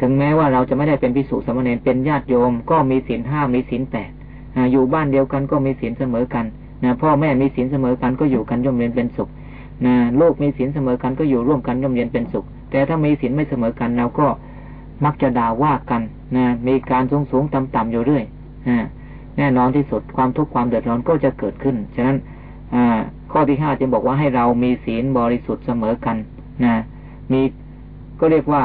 ถึงแม้ว่าเราจะไม่ได้เป็นพิสุสมณเณรเป็นญาติโยม ก็มีศีลห้ามีศีลแปดอยู่บ้านเดียวกันก็มีศีลเสมอกันนะพ่อแม่มีศีลเสมอกันก็อยู่กันย่อมเรียนเป็นสุขนะโลกมีศีลเสมอกันก็อยู่ร่วมกันย่อมเย็นเป็นสุข แต่ถ้ามีศีลไม่เสมอกันเราก็มักจะด่าว่ากันนะมีการสูงสูงต่ำต่ำอยู่เรื่อยนะแน่นอนที่สุดความทุกข์ความเดือดร้อนก็จะเกิดขึ้น ฉะนั้น ข้อที่ห้าจึงบอกว่าให้เรามีศีลบริสุทธิ์เสมอกันนะมีก็เรียกว่า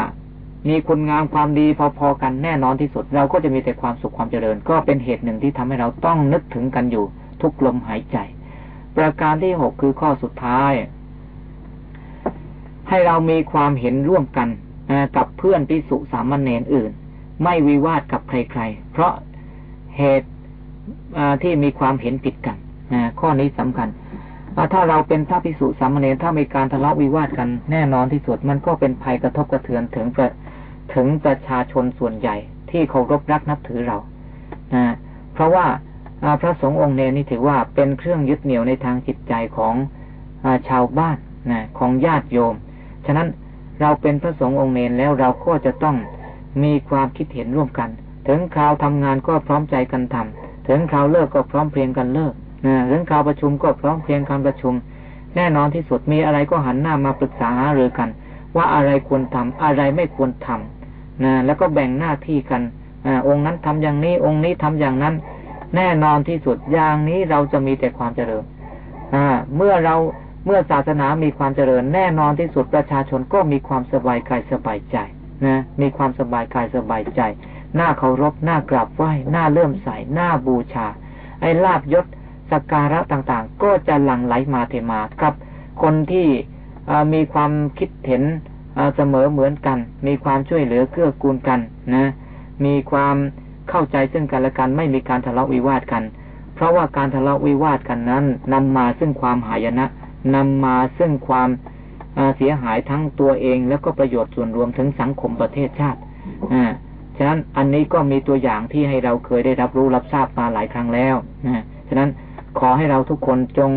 มีคุณงามความดีพอๆกันแน่นอนที่สุด เราก็จะมีแต่ความสุขความเจริญ ก็เป็นเหตุหนึ่งที่ทำให้เราต้องนึกถึงกันอยู่ ทุกลมหายใจ ประการที่หกคือข้อสุดท้าย ให้เรามีความเห็นร่วมกันกับเพื่อนพิสุสามเณรอื่น ไม่วิวาทกับใครๆ เพราะเหตุที่มีความเห็นผิดกัน ข้อนี้สำคัญถ้าเราเป็นพระพิสุสามเณรถ้ามีการทะเลาะวิวาทกันแน่นอนที่สุดมันก็เป็นภัยกระทบกระเทือนถึงถึงประชาชนส่วนใหญ่ ที่เคารพรักนับถือเราเพราะว่าพระสงฆ์องค์เนรนี่ถือว่าเป็นเครื่องยึดเหนี่ยวในทางจิตใจของอชาวบ้านนะของญาติโยม ฉะนั้นเราเป็นพระสงฆ์องค์เนรแล้วเราก็จะต้องมีความคิดเห็นร่วมกัน ถึงคราวทำงานก็พร้อมใจกันทำถึงคราวเลิกก็พร้อมเพรียงกันเลิก นะถึงคาวประชุมก็พร้อมเพรียงกันประชุม แน่นอนที่สุดมีอะไรก็หันหน้ามาปรึกษาหารือกัน ว่าอะไรควรทำอะไรไม่ควรทำนะแล้วก็แบ่งหน้าที่กันอองค์นั้นทำอย่างนี้องค์นี้ทำอย่างนั้น แน่นอนที่สุดอย่างนี้เราจะมีแต่ความเจริญอ่าเมื่อเราเมื่อศาสนามีความเจริญ แน่นอนที่สุดประชาชนก็มีความสบายกายสบายใจนะมีความสบายกายสบายใจหน้าเคารพหน้ากราบไหว้หน้าเลื่อมใสหน้าบูชา ไอ้ลาบยศ สักการะต่างๆ ก็จะหลั่งไหลมาเทมากับ คนที่มีความคิดเห็นเสมอเหมือนกัน มีความช่วยเหลือเกื้อกูลกันนะ มีความเข้าใจซึ่งกันและกันไม่มีการทะเลาะวิวาทกัน เพราะว่าการทะเลาะวิวาทกันนั้นนำมาซึ่งความหายนะนำมาซึ่งความเสียหายทั้งตัวเอง แล้วก็ประโยชน์ส่วนรวมถึงสังคมประเทศชาติอ่าฉะนั้นอันนี้ก็มีตัวอย่างที่ให้เราเคยได้รับรู้รับทราบมาหลายครั้งแล้วนะฉะนั้น ขอให้เราทุกคนจง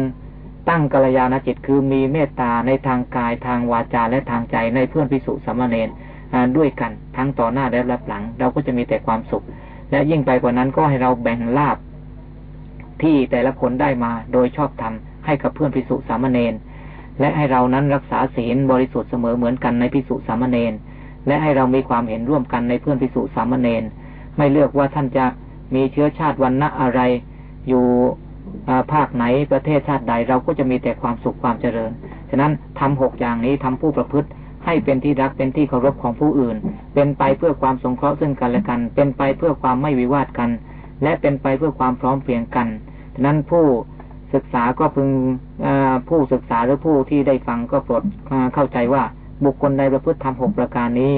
ตั้งกัลยาณจิตคือมีเมตตาในทางกายทางวาจาและทางใจในเพื่อนพิสุสามเณรด้วยกันทั้งต่อหน้าและรับหลัง เราก็จะมีแต่ความสุข และยิ่งไปกว่านั้นก็ให้เราแบ่งลาบที่แต่ละคนได้มาโดยชอบธรรมให้กับเพื่อนพิสุสามเณรและให้เรานั้นรักษาศีลบริสุทธิ์เสมอเหมือนกันในพิสุสามเณรและให้เรามีความเห็นร่วมกันในเพื่อนพิสุสามเณรไม่เลือกว่าท่านจะมีเชื้อชาติวันณะอะไร อยู่ ภาคไหนประเทศชาติใดเราก็จะมีแต่ความสุขความเจริญ ฉะนั้นทำหกอย่างนี้ทำผู้ประพฤติให้เป็นที่รักเป็นที่เคารพของผู้อื่น เป็นไปเพื่อความสงเคราะห์ซึ่งกันและกัน เป็นไปเพื่อความไม่วิวาทกัน และเป็นไปเพื่อความพร้อมเพรียงกัน ฉะนั้นผู้ศึกษาก็พึงผู้ศึกษาหรือผู้ที่ได้ฟังก็โปรดเข้าใจว่าบุคคลใดประพฤติทำหกประการนี้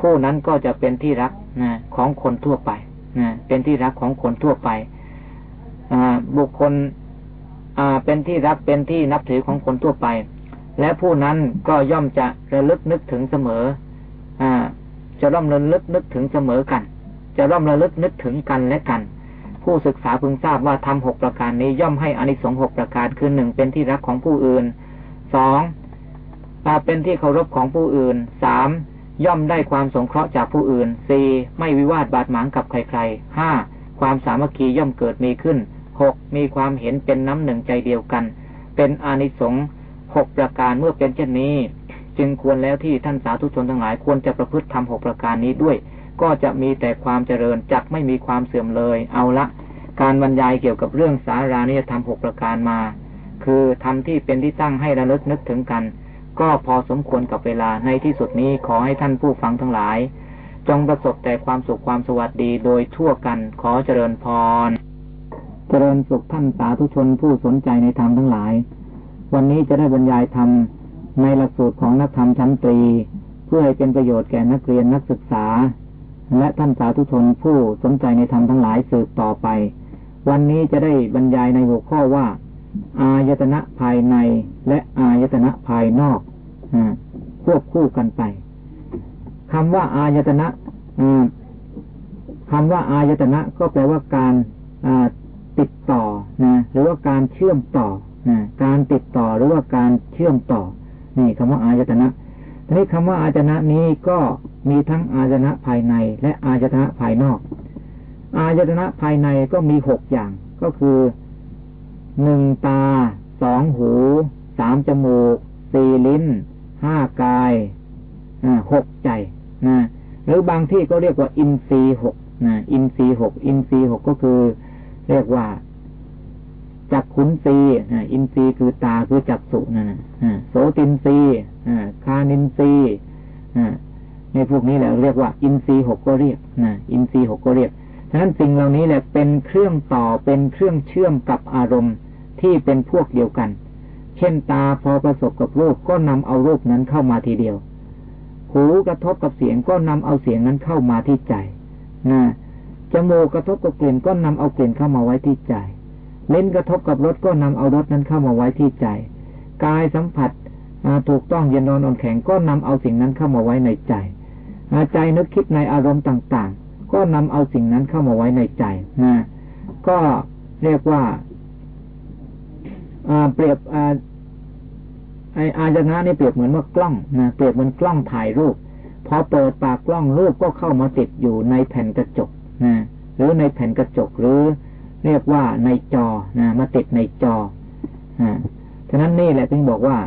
ผู้นั้นก็จะเป็นที่รักนะของคนทั่วไปนะเป็นที่รักของคนทั่วไป บุคคลเป็นที่รักเป็นที่นับถือของคนทั่วไป และผู้นั้นก็ย่อมจะระลึกนึกถึงเสมออจะร่อมระลึกนึกถึงเสมอกัน จะร่อมระลึกนึกถึงกันและกัน ผู้ศึกษาพึงทราบว่าทำหกประการนี้ย่อมให้อานิสงส์หกประการคือหนึ่งเป็นที่รักของผู้อื่นสองเป็นที่เคารพของผู้อื่นสามย่อมได้ความสงเคราะห์จากผู้อื่นสี่ไม่วิวาทบาดหมางกับใครๆห้าความสามัคคีย่อมเกิดมีขึ้น หกมีความเห็นเป็นน้ำหนึ่งใจเดียวกัน เป็นอานิสงส์หกประการเมื่อเป็นเช่นนี้ จึงควรแล้วที่ท่านสาธุชนทั้งหลายควรจะประพฤติทำหกประการนี้ด้วย ก็จะมีแต่ความเจริญจักไม่มีความเสื่อมเลย เอาละ การบรรยายเกี่ยวกับเรื่องสารานิยธรรมหกประการมา คือทำที่เป็นที่ตั้งให้ระลึกนึกถึงกัน ก็พอสมควรกับเวลาในที่สุดนี้ขอให้ท่านผู้ฟังทั้งหลาย จงประสบแต่ความสุขความสวัสดีโดยทั่วกันขอเจริญพร จริญสุขท่านสาธุชนผู้สนใจในธรรมทั้งหลาย วันนี้จะได้บรรยายธรรมในหลักสูตรของนักธรรมชั้นตรี เพื่อให้เป็นประโยชน์แก่นักเรียนนักศึกษา และท่านสาธุชนผู้สนใจในธรรมทั้งหลายสืบต่อไป วันนี้จะได้บรรยายในหัวข้อว่า อายตนะภายในและอายตนะภายนอกอควบคู่กันไปคำว่าอายตนะคำว่าอายตนะก็แปลว่าการ ติดต่อนะหรือว่าการเชื่อมต่อนะการติดต่อหรือว่าการเชื่อมต่อ นี่คำว่าอายตนะทีนี้คำว่าอายตนะนี้ก็มีทั้งอายตนะภายใน และอายตนะภายนอก อายตนะภายในก็มีหกอย่าง ก็คือหนึ่งตาสองหูสามจมูกสี่ลิ้นห้ากายหกใจนะหรือบางที่ก็เรียกว่าอินทรีหกนะอินทรีหกอินทรีหกก็คือ เรียกว่าจักขุนทรีย์อินทรีย์คือตาคือจักษุนั่นโสตินทรีย์ฆานินทรีย์ในพวกนี้แหละเรียกว่า อินทรีหกก็เรียกนะอินทรีหกก็เรียกฉะนั้นสิ่งเหล่านี้แหละเป็นเครื่องต่อเป็นเครื่องเชื่อมกับอารมณ์ที่เป็นพวกเดียวกัน เช่นตาพอประสบกับรูปก็นำเอารูปนั้นเข้ามาทีเดียว หูกระทบกับเสียงก็นำเอาเสียงนั้นเข้ามาที่ใจนะ จมูกกระทบกับกลิ่นก็นำเอากลิ่นเข้ามาไว้ที่ใจลิ้นกระทบกับรสก็นำเอารสนั้นเข้ามาไว้ที่ใจ กายสัมผัสถูกต้องเย็นนอนอ่อนแข็งก็นำเอาสิ่งนั้นเข้ามาไว้ในใจใจนึกคิดในอารมณ์ต่าง ๆ ก็นำเอาสิ่งนั้นเข้ามาไว้ในใจนะก็เรียกว่าเปรียบไออาจนะนี่เปรียบเหมือนว่ากล้องนะเปรียบเหมือนกล้องถ่ายรูปพอเปิดปากกล้องรูปก็เข้ามาติดอยู่ในแผ่นกระจก นะหรือในแผ่นกระจกหรือเรียกว่าในจอนะมาติดในจออ่าฉะนั้นนี่แหละจึงบอกว่า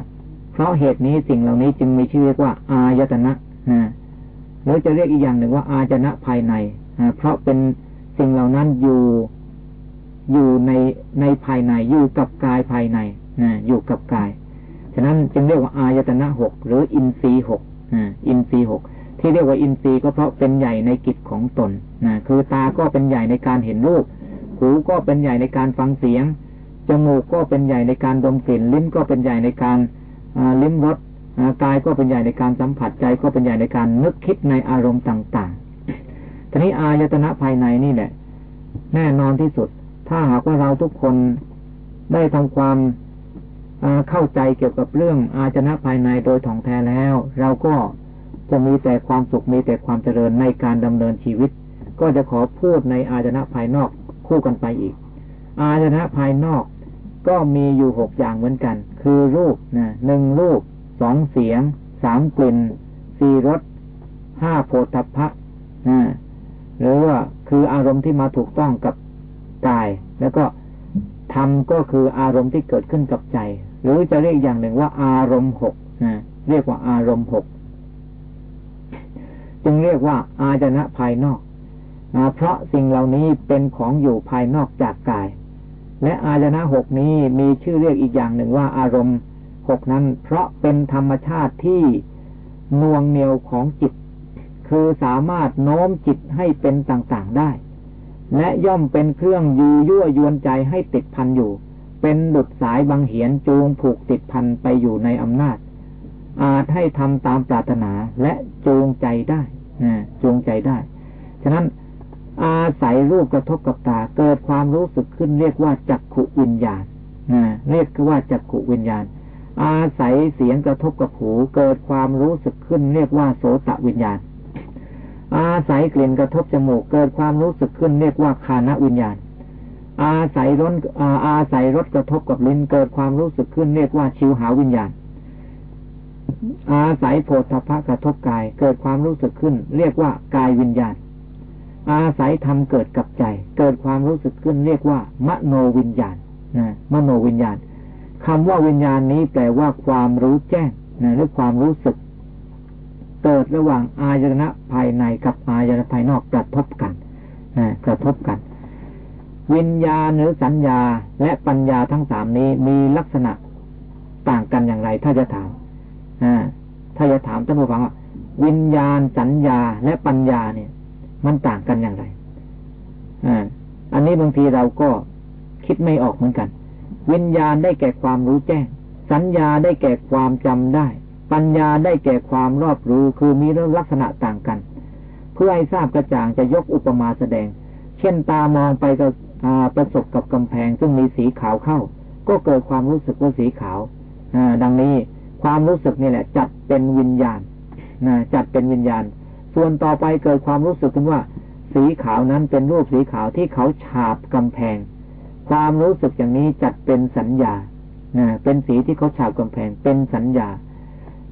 เพราะเหตุนี้สิ่งเหล่านี้จึงมีชื่อเรียกว่า อายตนะนะหรือจะเรียกอีกอย่างหนึ่งว่า อาจนะภายในนะเพราะเป็นสิ่งเหล่านั้นอยู่อยู่ในในภายในอยู่กับกายภายในนะอยู่กับกาย ฉะนั้นจึงเรียกว่าอายตนะหกหรืออินทรีหกอินทรีหกที่เรียกว่าอินทรีย์ก็เพราะเป็นใหญ่ในกิจของตน นะคือตาก็เป็นใหญ่ในการเห็นรูป หูก็เป็นใหญ่ในการฟังเสียง จมูกก็เป็นใหญ่ในการดมกลิ่น ลิ้นก็เป็นใหญ่ในการลิ้มรสกายก็เป็นใหญ่ในการสัมผัสใจก็เป็นใหญ่ในการนึกคิดในอารมณ์ต่างๆ ทีนี้อายตนะภายในนี่แหละ แน่นอนที่สุด ถ้าหากว่าเราทุกคนได้ทำความเข้าใจเกี่ยวกับเรื่องอาจนะภายในโดยถ่องแท้แล้ว เราก็จะมีแต่ความสุขมีแต่ความเจริญในการดำเนินชีวิต ก็จะขอพูดในอาจนะภายนอกคู่กันไปอีก อาจนะภายนอกก็มีอยู่หกอย่างเหมือนกัน คือรูปนะหนึ่งรูปสองเสียงสามกลิ่นสี่รสห้าโพธพะนะหรือว่าคืออารมณ์ที่มาถูกต้องกับกาย แล้วก็ธรรมก็คืออารมณ์ที่เกิดขึ้นกับใจ หรือจะเรียกอย่างหนึ่งว่าอารมณ์หกนะเรียกว่าอารมณ์หกจึงเรียกว่าอาจนะภายนอก เพราะสิ่งเหล่านี้เป็นของอยู่ภายนอกจากกาย และอาจนะหกนี้มีชื่อเรียกอีกอย่างหนึ่งว่าอารมณ์หกนั้น เพราะเป็นธรรมชาติที่น่วงเหนียวของจิต คือสามารถโน้มจิตให้เป็นต่างๆได้ และย่อมเป็นเครื่องยูยั่วยวนใจให้ติดพันอยู่ เป็นดุดสายบางเหียนจูงผูกติดพันไปอยู่ในอำนาจ อาจให้ทำตามปรารถนาและจูงใจได้จูงใจได้ ฉะนั้น อาศัยรูปกระทบกับตา เกิดความรู้สึกขึ้นเรียกว่าจักขุวิญญาณเรียกว่าจักขุวิญญาณ อาศัยเสียงกระทบกับหูเกิดความรู้สึกขึ้นเรียกว่าโสตวิญญาณ อาศัยกลิ่นกระทบจมูกเกิดความรู้สึกขึ้นเรียกว่าคานวิญญาณ อาศัยรสอาศัยรสกระทบกับลิ้นเกิดความรู้สึกขึ้นเรียกว่าชิวหาวิญญาณ อาศัยโพธพะกระทบกาย เกิดความรู้สึกขึ้น เรียกว่ากายวิญญาณ อาศัยธรรมเกิดกับใจ เกิดความรู้สึกขึ้นเรียกว่า มโนวิญญาณนะมโนวิญญาณคำว่าวิญญาณนี้แปลว่าความรู้แจ้งนะหรือความรู้สึก เกิดระหว่างอายตนะภายในกับอายตนะภายนอกกระทบกันนะกระทบกัน วิญญาณหรือสัญญาและปัญญาทั้งสามนี้มีลักษณะต่างกันอย่างไร ถ้าจะถามถ้าจะถามท่านผู้ฟังว่าวิญญาณสัญญาและปัญญาเนี่ย มันต่างกันอย่างไรออันนี้บางทีเราก็คิดไม่ออกเหมือนกัน วิญญาณได้แก่ความรู้แจ้ง สัญญาได้แก่ความจำได้ ปัญญาได้แก่ความรอบรู้คือมีลักษณะต่างกัน เพื่อให้ทราบกระจ่างจะยกอุปมาแสดง เช่นตามองไปกับประสบกับกำแพง ซึ่งมีสีขาวเข้า ก็เกิดความรู้สึกว่าสีขาวดังนี้ความรู้สึกนี่แหละ จัดเป็นวิญญาณนะจัดเป็นวิญญาณ ส่วนต่อไปเกิดความรู้สึกขึ้นว่า สีขาวนั้นเป็นรูปสีขาวที่เขาฉาบกำแพง ความรู้สึกอย่างนี้จัดเป็นสัญญานะเป็นสีที่เขาฉาบกำแพง เป็นสัญญา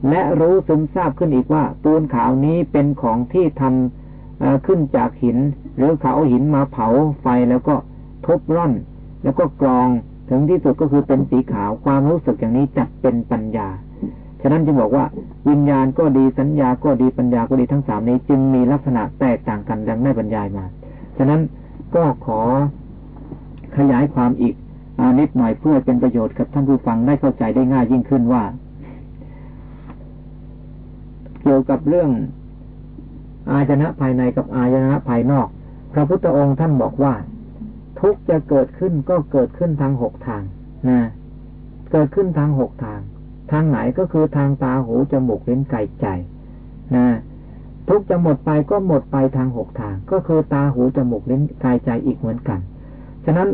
และรู้ซึมทราบขึ้นอีกว่า ปูนขาวนี้เป็นของที่ทำขึ้นจากหิน หรือเขาหินมาเผาไฟแล้วก็ทุบร่อน แล้วก็กรองถึงที่สุดก็คือเป็นสีขาวความรู้สึกอย่างนี้จัดเป็นปัญญา ฉะนั้นจึงบอกว่า วิญญาณก็ดีสัญญาก็ดีปัญญาก็ดีทั้งสามนี้จึงมีลักษณะแตกต่างกันดังได้บรรยายมา ฉะนั้นก็ขอขยายความอีกอนิดหน่อยเพื่อเป็นประโยชน์กับท่านผู้ฟังได้เข้าใจได้ง่ายยิ่งขึ้นว่า เกี่ยวกับเรื่อง อาจนะภายในกับอาจนะภายนอก พระพุทธองค์ท่านบอกว่า ทุกจะเกิดขึ้นก็เกิดขึ้นทางหกทางนะเกิดขึ้นทางหกทาง ทางไหนก็คือทางตาหูจมูกลิ้นกายใจนะทุกจะหมดไปก็หมดไปทางหกทาง ก็คือตาหูจมูกลิ้นกายใจอีกเหมือนกัน ฉะนั้น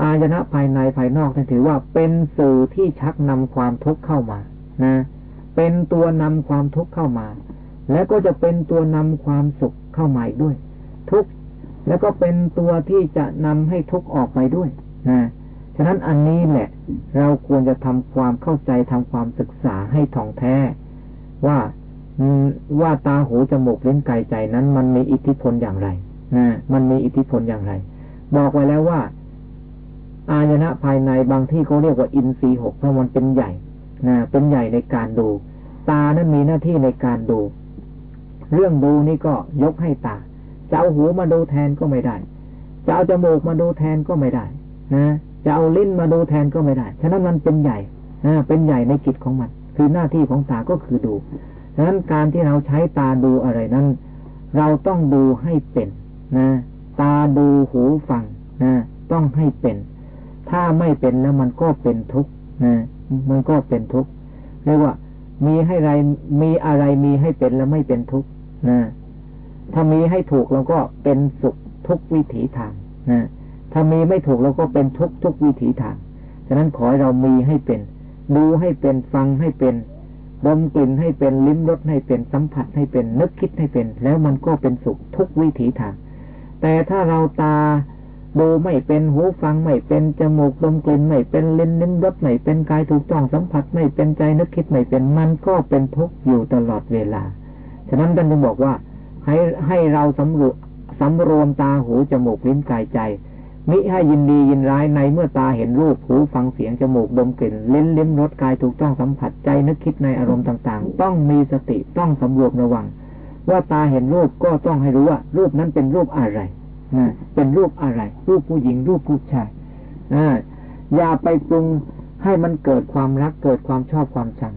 อายนะภายในภายนอกนั่นถือว่าเป็นสื่อที่ชักนำความทุกข์เข้ามานะเป็นตัวนำความทุกข์เข้ามา และก็จะเป็นตัวนำความสุขเข้ามาด้วย ทุกแล้วก็เป็นตัวที่จะนำให้ทุกข์ออกไปด้วยนะ ฉะนั้นอันนี้แหละ เราควรจะทำความเข้าใจทำความศึกษาให้ท่องแท้ ว่าว่าตาหูจมูกเล่นกายใจนั้น มันมีอิทธิพลอย่างไรนะมันมีอิทธิพลอย่างไร บอกไว้แล้วว่า อายนะภายในบางที่เขาเรียกว่าอินทรีหกเพราะมันเป็นใหญ่นะเป็นใหญ่ในการดู ตานั้นมีหน้าที่ในการดู เรื่องดูนี่ก็ยกให้ตาจะเอาหูมาดูแทนก็ไม่ได้จะเอาจมูกมาดูแทนก็ไม่ได้ นะ จะเอาลิ้นมาดูแทนก็ไม่ได้ ฉะนั้นมันเป็นใหญ่เป็นใหญ่ในจิตของมัน คือหน้าที่ของตาก็คือดู ฉะนั้นการที่เราใช้ตาดูอะไรนั้น เราต้องดูให้เป็นนะ ตาดูหูฟังนะต้องให้เป็น ถ้าไม่เป็นแล้วมันก็เป็นทุกข์นะมันก็เป็นทุกข์เรียกว่า มีให้ไรมีอะไรมีให้เป็นแล้วไม่เป็นทุกข์นะถ้ามีให้ถูกเราก็เป็นสุขทุกวิถีทางนะ ถ้ามีไม่ถูกเราก็เป็นทุกทุกวิถีทางฉะนั้นขอให้เรามีให้เป็น ดูให้เป็นฟังให้เป็นดมกลิ่นให้เป็นลิ้มรสให้เป็นสัมผัสให้เป็นนึกคิดให้เป็น แล้วมันก็เป็นสุขทุกวิถีทาง แต่ถ้าเราตาดูไม่เป็นหูฟังไม่เป็นจมูกดมกลิ่นไม่เป็นลิ้นลิ้มรสไม่เป็นกายถูกต้องสัมผัสไม่เป็นใจนึกคิดไม่เป็นมันก็เป็นทุกข์อยู่ตลอดเวลา ฉะนั้นท่านจึงบอกว่า ให้ให้เราสำรวจสำรวมตาหูจมูกลิ้นกายใจ มิให้ยินดียินร้ายในเมื่อตาเห็นรูปหูฟังเสียงจมูกดมกลิ่นเลิ้นลิ้มรสกายถูกต้องสัมผัสใจนึกคิดในอารมณ์ต่างๆ ต้องมีสติต้องสำรวมระวัง ว่าตาเห็นรูปก็ต้องให้รู้ว่า รูปนั้นเป็นรูปอะไรนะเป็นรูปอะไร รูปผู้หญิงรูปผู้ชายออย่าไปปรุงให้มันเกิดความรักเกิดความชอบความชัง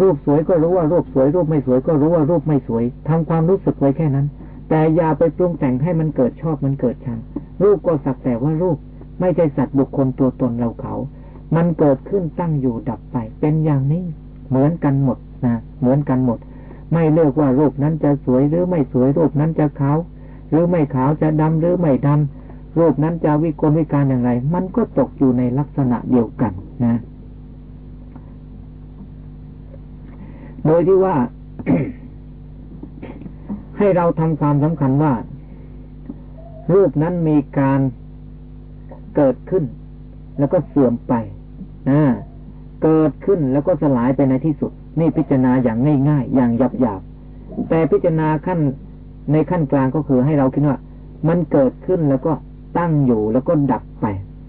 รูปสวยก็รู้ว่ารูปสวย รูปไม่สวยก็รู้ว่ารูปไม่สวยทำความรู้สึกไว้แค่นั้น แต่อย่าไปปรุงแต่งให้มันเกิดชอบมันเกิดชังรูปก็สักแต่ว่ารูป ไม่ใช่สัตว์บุคคลตัวตนเราเขา มันเกิดขึ้นตั้งอยู่ดับไป เป็นอย่างนี้ เหมือนกันหมดนะเหมือนกันหมด ไม่เลือกว่ารูปนั้นจะสวยหรือไม่สวยรูปนั้นจะขาวหรือไม่ขาวจะดำหรือไม่ดำรูปนั้นจะวิกลวิการอย่างไร มันก็ตกอยู่ในลักษณะเดียวกันนะ โดยที่ว่า ให้เราทำความสำคัญว่า รูปนั้นมีการเกิดขึ้น แล้วก็เสื่อมไปนะเกิดขึ้นแล้วก็สลายไปในที่สุด นี่พิจารณาอย่างง่ายๆ อย่างหยาบๆ แต่พิจารณาขั้นในขั้นกลางก็คือให้เราคิดว่า มันเกิดขึ้นแล้วก็ตั้งอยู่แล้วก็ดับไป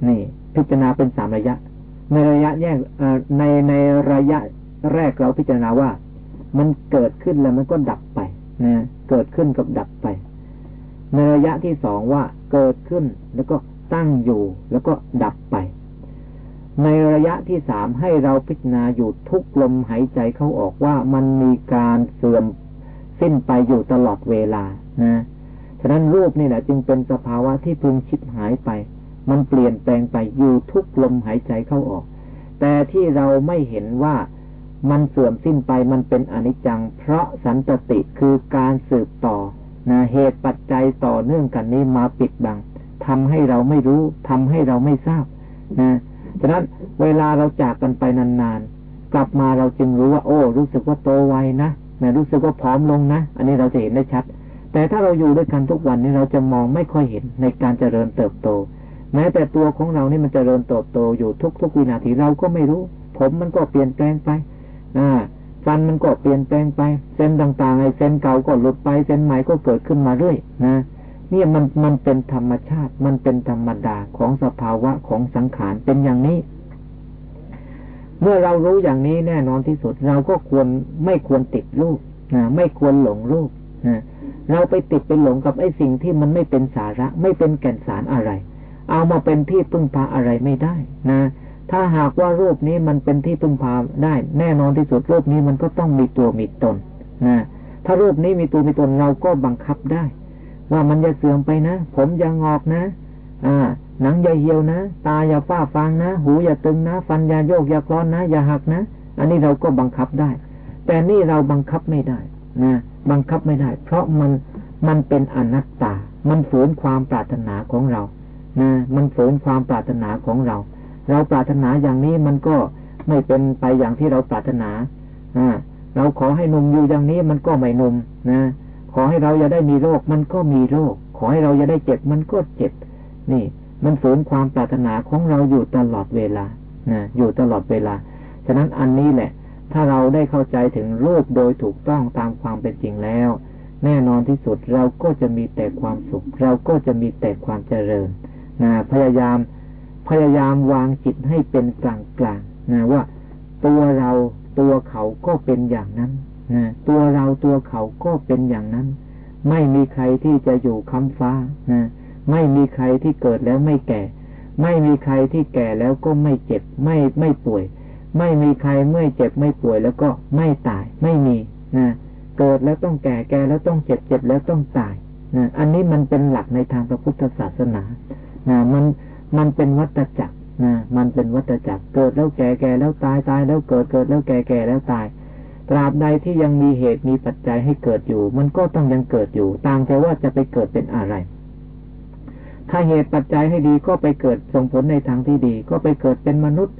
นี่ พิจารณาเป็นสามระยะ ในระยะแยกในในระยะแรกเราพิจารณาว่า มันเกิดขึ้นแล้วมันก็ดับไปนะ เกิดขึ้นกับดับไป ในระยะที่สองว่าเกิดขึ้นแล้วก็ตั้งอยู่แล้วก็ดับไป ในระยะที่สามให้เราพิจารณาอยู่ทุกลมหายใจเข้าออกว่ามันมีการเสื่อมสิ้นไปอยู่ตลอดเวลานะฉะนั้นรูปนี่แหละจึงเป็นสภาวะที่พึงชิดหายไป มันเปลี่ยนแปลงไปอยู่ทุกลมหายใจเข้าออก แต่ที่เราไม่เห็นว่า มันเสื่อมสิ้นไปมันเป็นอนิจจัง เพราะสันตติคือการสืบต่อนะเหตุปัจจัยต่อเนื่องกันนี้มาปิดบังทำให้เราไม่รู้ทำให้เราไม่ทราบนะฉะนั้นเวลาเราจากกันไปนานๆ กลับมาเราจึงรู้ว่า โอ้ รู้สึกว่าโตไวนะนะรู้สึกว่าผอมลงนะ อันนี้เราจะเห็นได้ชัด แต่ถ้าเราอยู่ด้วยกันทุกวันนี้เราจะมองไม่ค่อยเห็นในการเจริญเติบโต แม้แต่ตัวของเรานี่มันจเจริญเติบโตอยู่ทุกๆวินาทีเราก็ไม่รู้ ผมมันก็เปลี่ยนแปลงไป ฟันมันก็เปลี่ยนแปลงไป เส้นต่างๆไอ้เส้นเก่าก็หลุดไป เส้นใหม่ก็เกิดขึ้นมาเรื่อยนะเนี่ยมันมันเป็นธรรมชาติ มันเป็นธรรมดาของสภาวะของสังขารเป็นอย่างนี้ เมื่อเรารู้อย่างนี้แน่นอนที่สุด เราก็ควรไม่ควรติดรูปนะไม่ควรหลงรูปนะเราไปติดไปหลงกับไอ้สิ่งที่มันไม่เป็นสาระ ไม่เป็นแก่นสารอะไร เอามาเป็นที่พึ่งพาอะไรไม่ได้ นะ ถ้าหากว่ารูปนี้มันเป็นที่พึ่งพาได้ แน่นอนที่สุดรูปนี้มันก็ต้องมีตัวมีตนนะถ้ารูปนี้มีตัวมีตนเราก็บังคับได้ ว่ามันจะเสื่อมไปนะ ผมจะงอกนะ อ่า หนังอย่าเหี่ยวนะ ตาอย่าฝ้าฟางนะ หูอย่าตึงนะ ฟันอย่าโยกอย่าคลอนนะ อย่าหักนะ อันนี้เราก็บังคับได้ แต่นี่เราบังคับไม่ได้นะบังคับไม่ได้ เพราะมันมันเป็นอนัตตา มันฝืนความปรารถนาของเรานะมันฝืนความปรารถนาของเรา เราปรารถนาอย่างนี้มันก็ไม่เป็นไปอย่างที่เราปรารถนาอ่าเราขอให้นุ่มอยู่อย่างนี้มันก็ไม่นุ่มนะขอให้เราอย่าได้มีโรค มันก็มีโรค ขอให้เราอย่าได้เจ็บ มันก็เจ็บ นี่ มันฝืนความปรารถนาของเราอยู่ตลอดเวลานะอยู่ตลอดเวลา ฉะนั้นอันนี้แหละ ถ้าเราได้เข้าใจถึงรูปโดยถูกต้องตามความเป็นจริงแล้ว แน่นอนที่สุดเราก็จะมีแต่ความสุข เราก็จะมีแต่ความเจริญนะพยายาม พยายามวางจิตให้เป็นกลางกลางนะว่า ตัวเราตัวเขาก็เป็นอย่างนั้นนะตัวเราตัวเขาก็เป็นอย่างนั้น ไม่มีใครที่จะอยู่ค้ำฟ้านะไม่มีใครที่เกิดแล้วไม่แก่ ไม่มีใครที่แก่แล้วก็ไม่เจ็บ ไม่ไม่ป่วย ไม่มีใครเมื่อเจ็บไม่ป่วยแล้วก็ไม่ตายไม่มีนะเกิดแล้วต้องแก่แก่แล้วต้องเจ็บเจ็บแล้วต้องตายนะอันนี้มันเป็นหลักในทางพระพุทธศาสนานะมัน มันเป็นวัตจักรนะมันเป็นวัตจักรเกิดแล้วแก่แก่แล้วตายตายแล้วเกิดเกิดแล้วแก่แก่แล้วตายตราบใดที่ยังมีเหตุมีปัจจัยให้เกิดอยู่ มันก็ต้องยังเกิดอยู่ ต่างแต่ว่าจะไปเกิดเป็นอะไร ถ้าเหตุปัจจัยให้ดีก็ไปเกิดส่งผลในทางที่ดี ก็ไปเกิดเป็นมนุษย์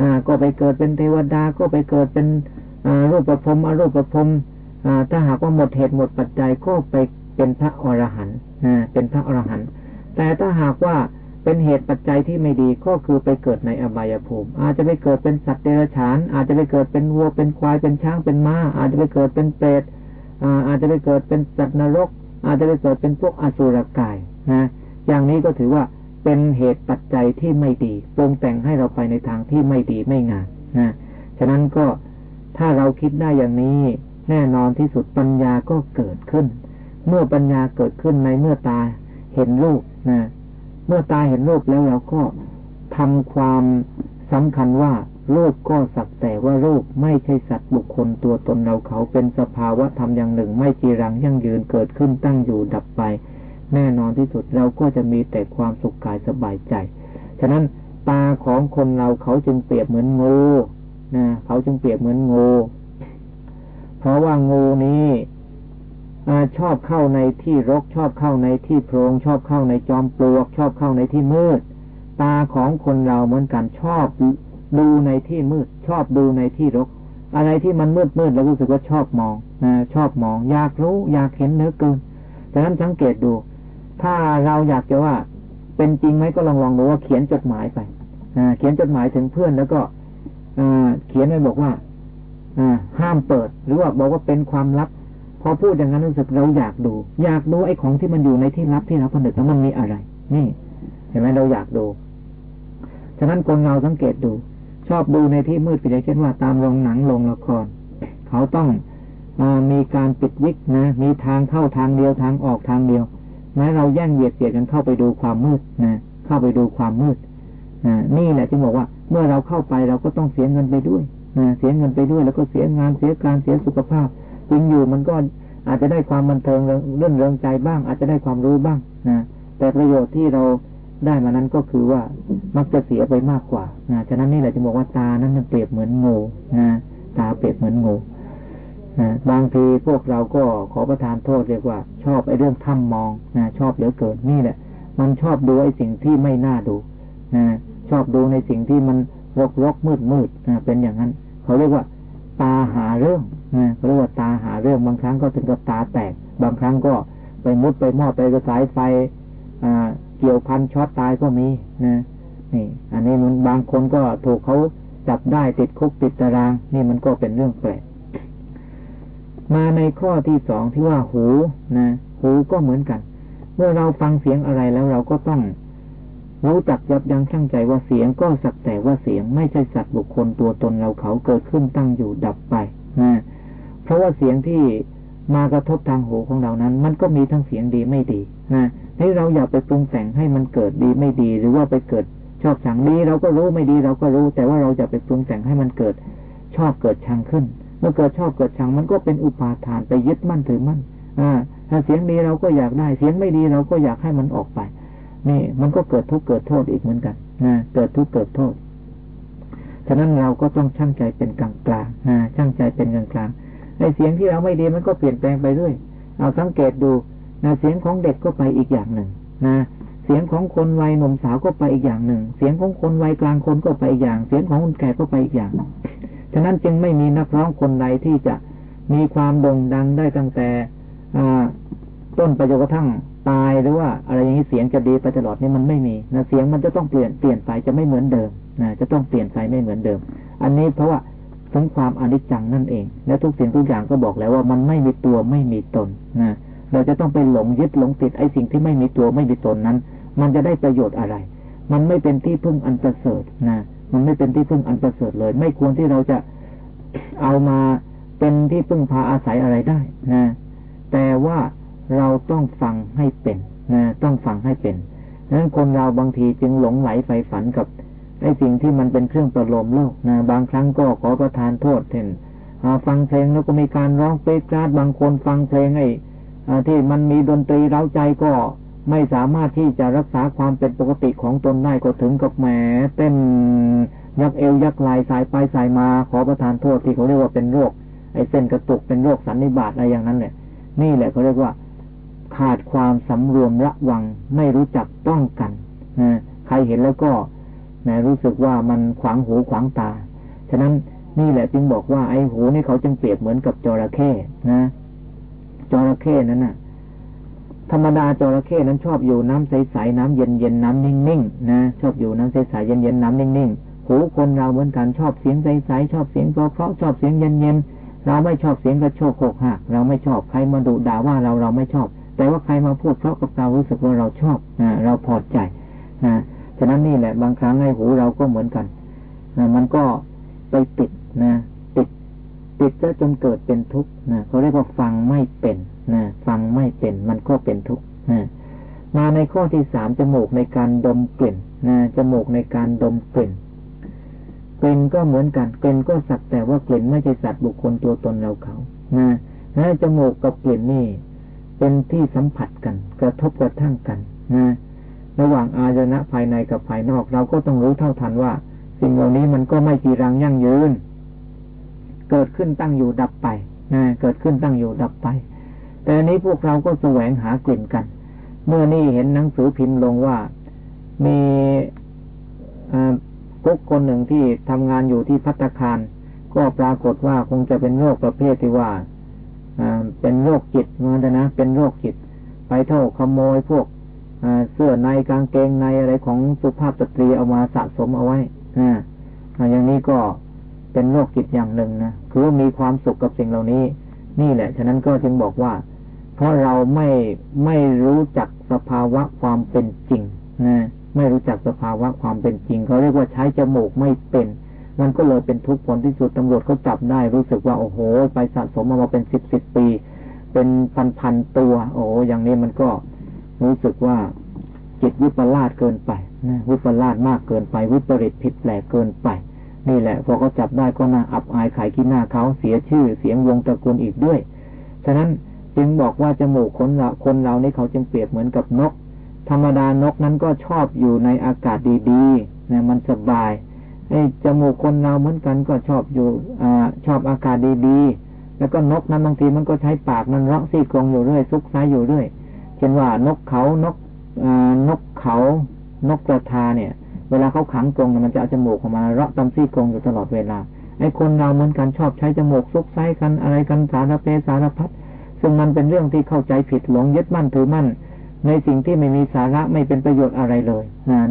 อ่าก็ไปเกิดเป็นเทวดาก็ไปเกิดเป็นรูปประพรมอรูปประพรมถ้าหากว่าหมดเหตุหมดปัจจัยก็ไปเป็นพระอรหันต์เป็นพระอรหันต์แต่ถ้าหากว่า เป็นเหตุปัจจัยที่ไม่ดีก็คือไปเกิดในอบายภูมิ อาจจะไปเกิดเป็นสัตว์เดรัจฉาน อาจจะไปเกิดเป็นวัวเป็นควายเป็นช้างเป็นม้า อาจจะไปเกิดเป็นเปรตอาจจะไปเกิดเป็นสัตว์นรก อาจจะไปเกิดเป็นพวกอสุรกายนะอย่างนี้ก็ถือว่าเป็นเหตุปัจจัยที่ไม่ดีปรุงแต่งให้เราไปในทางที่ไม่ดีไม่งามนะฉะนั้นก็ถ้าเราคิดได้อย่างนี้แน่นอนที่สุดปัญญาก็เกิดขึ้น เมื่อปัญญาเกิดขึ้นในเมื่อตาเห็นรูปนะ เมื่อตาเห็นรูปแล้วเราก็ทำความสำคัญว่ารูปก็สักแต่ว่ารูปไม่ใช่สัตว์บุคคลตัวตนเราเขาเป็นสภาวะธรรมอย่างหนึ่ง ไม่จีรังยั่งยืนเกิดขึ้นตั้งอยู่ดับไป แน่นอนที่สุดเราก็จะมีแต่ความสุขกายสบายใจ ฉะนั้นตาของคนเราเขาจึงเปรียบเหมือนงูนะเขาจึงเปรียบเหมือนงูเพราะว่างูนี้ ชอบเข้าในที่รก ชอบเข้าในที่โพรงชอบเข้าในจอมปลวก ชอบเข้าในที่มืด ตาของคนเราเหมือนกันชอบดูในที่มืด ชอบดูในที่รก อะไรที่มันมืดมืดเรารู้สึกว่าชอบมองนะชอบมอง อยากรู้ อยากเห็นเนื้อเกินดังนั้นสังเกตดู ถ้าเราอยากจะว่า เป็นจริงไหมก็ลองลองดูว่าเขียนจดหมายไปเขียนจดหมายถึงเพื่อนแล้วก็เขียนไว้บอกว่าห้ามเปิด หรือว่าบอกว่าเป็นความลับ พอพูดอย่างนั้นรู้สึกเราอยากดู อยากดูไอ้ของที่มันอยู่ในที่ลับที่เราผนึกแล้วมันมีอะไร นี่ เห็นไหมเราอยากดูฉะนั้นคนเราสังเกตดู ชอบดูในที่มืดไปเช่นว่าตามโรงหนังโรงละคร เขาต้องอมีการปิดวิกนะ มีทางเข้าทางเดียวทางออกทางเดียวแม้เราแย่งเหยียดเสียดกันเข้าไปดูความมืดนะเข้าไปดูความมืดนะนี่แหละที่บอกว่า เมื่อเราเข้าไปเราก็ต้องเสียเงินไปด้วยนะเสียเงินไปด้วย แล้วก็เสียงานเสียการเสียสุขภาพ จริงอยู่มันก็อาจจะได้ความบันเทิงเรื่องเริงใจบ้าง อาจจะได้ความรู้บ้างนะแต่ประโยชน์ที่เราได้มานั้นก็คือว่ามักจะเสียไปมากกว่านะฉะนั้นนี่แหละจะบอกว่าตานั้นเปรียบเหมือนงูนะตาเปรียบเหมือนงูนะบางทีพวกเราก็ขอประทานโทษเรียกว่า ชอบไอ้เรื่องถ้ำมองนะชอบเหลือเกินนี่แหละ มันชอบดูไอ้สิ่งที่ไม่น่าดูนะชอบดูในสิ่งที่มันรกรกมืดมืดนะเป็นอย่างนั้น เขาเรียกว่า ตาหาเรื่อง เรียกว่าตาหาเรื่องบางครั้งก็ถึงกับตาแตก บางครั้งก็ไปมุดไปมอดไปกระสายไฟเกี่ยวพันช็อตตายก็มีนะนี่ อันนี้มันบางคนก็ถูกเขาจับได้ติดคุกติดตาราง นี่มันก็เป็นเรื่องแปลกมาในข้อที่สองที่ว่าหูนะหูก็เหมือนกัน เมื่อเราฟังเสียงอะไรแล้วเราก็ต้องรู้จักยับยั้งชั่งใจว่าเสียงก็สักแต่ว่าเสียงไม่ใช่สัตว์บุคคลตัวตนเราเขาเกิดขึ้นตั้งอยู่ดับไปนะ ราะว่าเสียงที่มากระทบทางหูของเรานั้น มันก็มีทั้งเสียงดีไม่ดีนะให้เราอย่าไปปรุงแต่งให้มันเกิดดีไม่ดี หรือว่าไปเกิดชอบชังดีเราก็รู้ไม่ดีเราก็รู้ แต่ว่าเราจะไปปรุงแต่งให้มันเกิดชอบเกิดชังขึ้น เมื่อเกิดชอบเกิดชังมันก็เป็นอุปาทานไปยึดมั่นถือมั่นอ่าถ้าเสียงดีเราก็อยากได้ เสียงไม่ดีเราก็อยากให้มันออกไป นี่ มันก็เกิดทุกข์เกิดโทษอีกเหมือนกันนะเกิดทุกข์เกิดโทษ ฉะนั้นเราก็ต้องช่างใจเป็นกลางกลางนะช่างใจเป็นกลางกลาง ในเสียงที่เราไม่ดีมันก็เปลี่ยนแปลงไปเรื่อยเอาสังเกตดูนะเสียงของเด็กก็ไปอีกอย่างหนึ่งนะเสียงของคนวัยหนุ่มสาวก็ไปอีกอย่างหนึ่ง เสียงของคนวัยกลางคนก็ไปอีกอย่าง เสียงของคนแก่ก็ไปอีกอย่าง ฉะนั้นจึงไม่มีนักร้องคนใดที่จะมีความโด่งดังได้ตั้งแต่ต้นไปจนกระทั่งตายหรือว่า อะไรอย่างนี้เสียงจะดีไปตลอดนี่มันไม่มีนะเสียงมันจะต้องเปลี่ยนเปลี่ยนไปจะไม่เหมือนเดิมนะจะต้องเปลี่ยนไปไม่เหมือนเดิม อันนี้เพราะว่า ถึงความอนิจจังนั่นเอง และทุกสิ่งทุกอย่างก็บอกแล้วว่ามันไม่มีตัวไม่มีตนนะเราจะต้องไปหลงยึดหลงติดไอ้สิ่งที่ไม่มีตัวไม่มีตนนั้น มันจะได้ประโยชน์อะไร มันไม่เป็นที่พึ่งอันประเสริฐนะมันไม่เป็นที่พึ่งอันประเสริฐเลย ไม่ควรที่เราจะเอามาเป็นที่พึ่งพาอาศัยอะไรได้นะแต่ว่าเราต้องฟังให้เป็นนะต้องฟังให้เป็นดังนั้นคนเราบางทีจึงหลงไหลใฝ่ฝันกับ ไอ้สิ่งที่มันเป็นเครื่องประโลมโลกนะบางครั้งก็ขอประทานโทษเช่นฟังเพลงแล้วก็มีการร้องเป๊กราดบางคนฟังเพลงไอ้ที่มันมีดนตรีเร้าใจก็ไม่สามารถที่จะรักษาความเป็นปกติของตนได้ก็ถึงกับแหมเต้นยักเอวยักไหลสายไปสายมา ขอประทานโทษที่เขาเรียกว่าเป็นโรค ไอ้เส้นกระตุกเป็นโรคสันนิบาตอะไรอย่างนั้นเนี่ยนี่แหละเขาเรียกว่า ขาดความสำรวมระวังไม่รู้จักป้องกันใครเห็นแล้วก็ นะรู้สึกว่ามันขวางหูขวางตา ฉะนั้นนี่แหละจึงบอกว่าไอ้หูนี่เขาจึงเปรียบเหมือนกับจระเข้นะจระเข้นั้นน่ะ ธรรมดาจระเข้นั้นชอบอยู่น้ำใสๆน้ำเย็นๆน้ำนิ่งๆนะชอบอยู่น้ำใสๆเย็นๆน้ำนิ่งๆหูคนเราเหมือนกันชอบเสียงใสๆชอบเสียงเพราะๆชอบเสียงเย็นๆเราไม่ชอบเสียงกระโชกโขกหักเราไม่ชอบใครมาดุด่าว่าเราเราไม่ชอบ แต่ว่าใครมาพูดเพราะกับเรารู้สึกว่าเราชอบนะเราพอใจนะ ฉะนั้นนี่แหละบางครั้งในหูเราก็เหมือนกันนะมันก็ไปติดนะ ติด ติดแล้วจนเกิดเป็นทุกข์นะเขาเรียกว่าฟังไม่เป็นนะฟังไม่เป็น มันก็เป็นทุกข์นะมาในข้อที่สามจมูกในการดมกลิ่นนะจมูกในการดมกลิ่นกลิ่นก็เหมือนกันกลิ่นก็สักแต่ว่ากลิ่นไม่ใช่สัตว์บุคคลตัวตนเราเขานะนะจมูกกับกลิ่นนี่เป็นที่สัมผัสกัน กระทบกระทั่งกันนะ ระหว่างอายนะภายในกับภายนอก เราก็ต้องรู้เท่าทันว่า สิ่งเหล่านี้มันก็ไม่จีรังยั่งยืน เกิดขึ้นตั้งอยู่ดับไปนะเกิดขึ้นตั้งอยู่ดับไป แต่นี้พวกเราก็แสวงหากลิ่นกัน เมื่อนี่เห็นหนังสือพิมพ์ลงว่ามีกุ๊กคนหนึ่งที่ทำงานอยู่ที่พัตคารก็ปรากฏว่าคงจะเป็นโรคประเภทที่ว่าเป็นโรคจิตเหมันนะเป็นโรคจิต ไปเท่าขโมยพวก เสื้อในกางเกงในอะไรของสุภาพสตรีเอามาสะสมเอาไว้ออย่างนี้ก็เป็นโรคจิตอย่างหนึ่งนะคือมีความสุขกับสิ่งเหล่านี้ นี่แหละ ฉะนั้นก็จึงบอกว่า เพราะเราไม่ไม่รู้จักสภาวะความเป็นจริงนะไม่รู้จักสภาวะความเป็นจริงเขาเรียกว่าใช้จมูกไม่เป็น มันก็เลยเป็นทุกข์ผลที่สุดตำรวจเขาจับได้รู้สึกว่าโอ้โห ไปสะสมมาเป็นสิบสิบปี เป็นพันพันตัว โอ้อย่างนี้มันก็ รู้สึกว่าจิตวิปลาสเกินไปนะวิปลาสมากเกินไป วิปริตผิดแปลกเกินไป นี่แหละ พอเขาจับได้ก็น่าอับอายขายขี้หน้าเขาเสียชื่อเสียงวงตระกูลอีกด้วย ฉะนั้นจึงบอกว่าจมูกคนเราคนเรานี่เขาจึงเปรียบเหมือนกับนก ธรรมดานกนั้นก็ชอบอยู่ในอากาศดีๆนะมันสบายไอ้จมูกคนเราเหมือนกันก็ชอบอยู่อชอบอากาศดีๆแล้วก็นกนั้นบางทีมันก็ใช้ปากมันเราะซี่กรงอยู่เรื่อยซุกซ้ายอยู่เรื่อย เช่นว่านกเขานกนกเขา นกกระทาเนี่ย เวลาเขาขังกรงมันจะเอาจมูกออกมาเราะตำซี่กรงอยู่ตลอดเวลาไอ้คนเราเหมือนกันชอบใช้จมูกซุกไซกันอะไรกันสารเพสารพัดซึ่งมันเป็นเรื่องที่เข้าใจผิดหลงยึดมั่นถือมั่น ในสิ่งที่ไม่มีสาระไม่เป็นประโยชน์อะไรเลย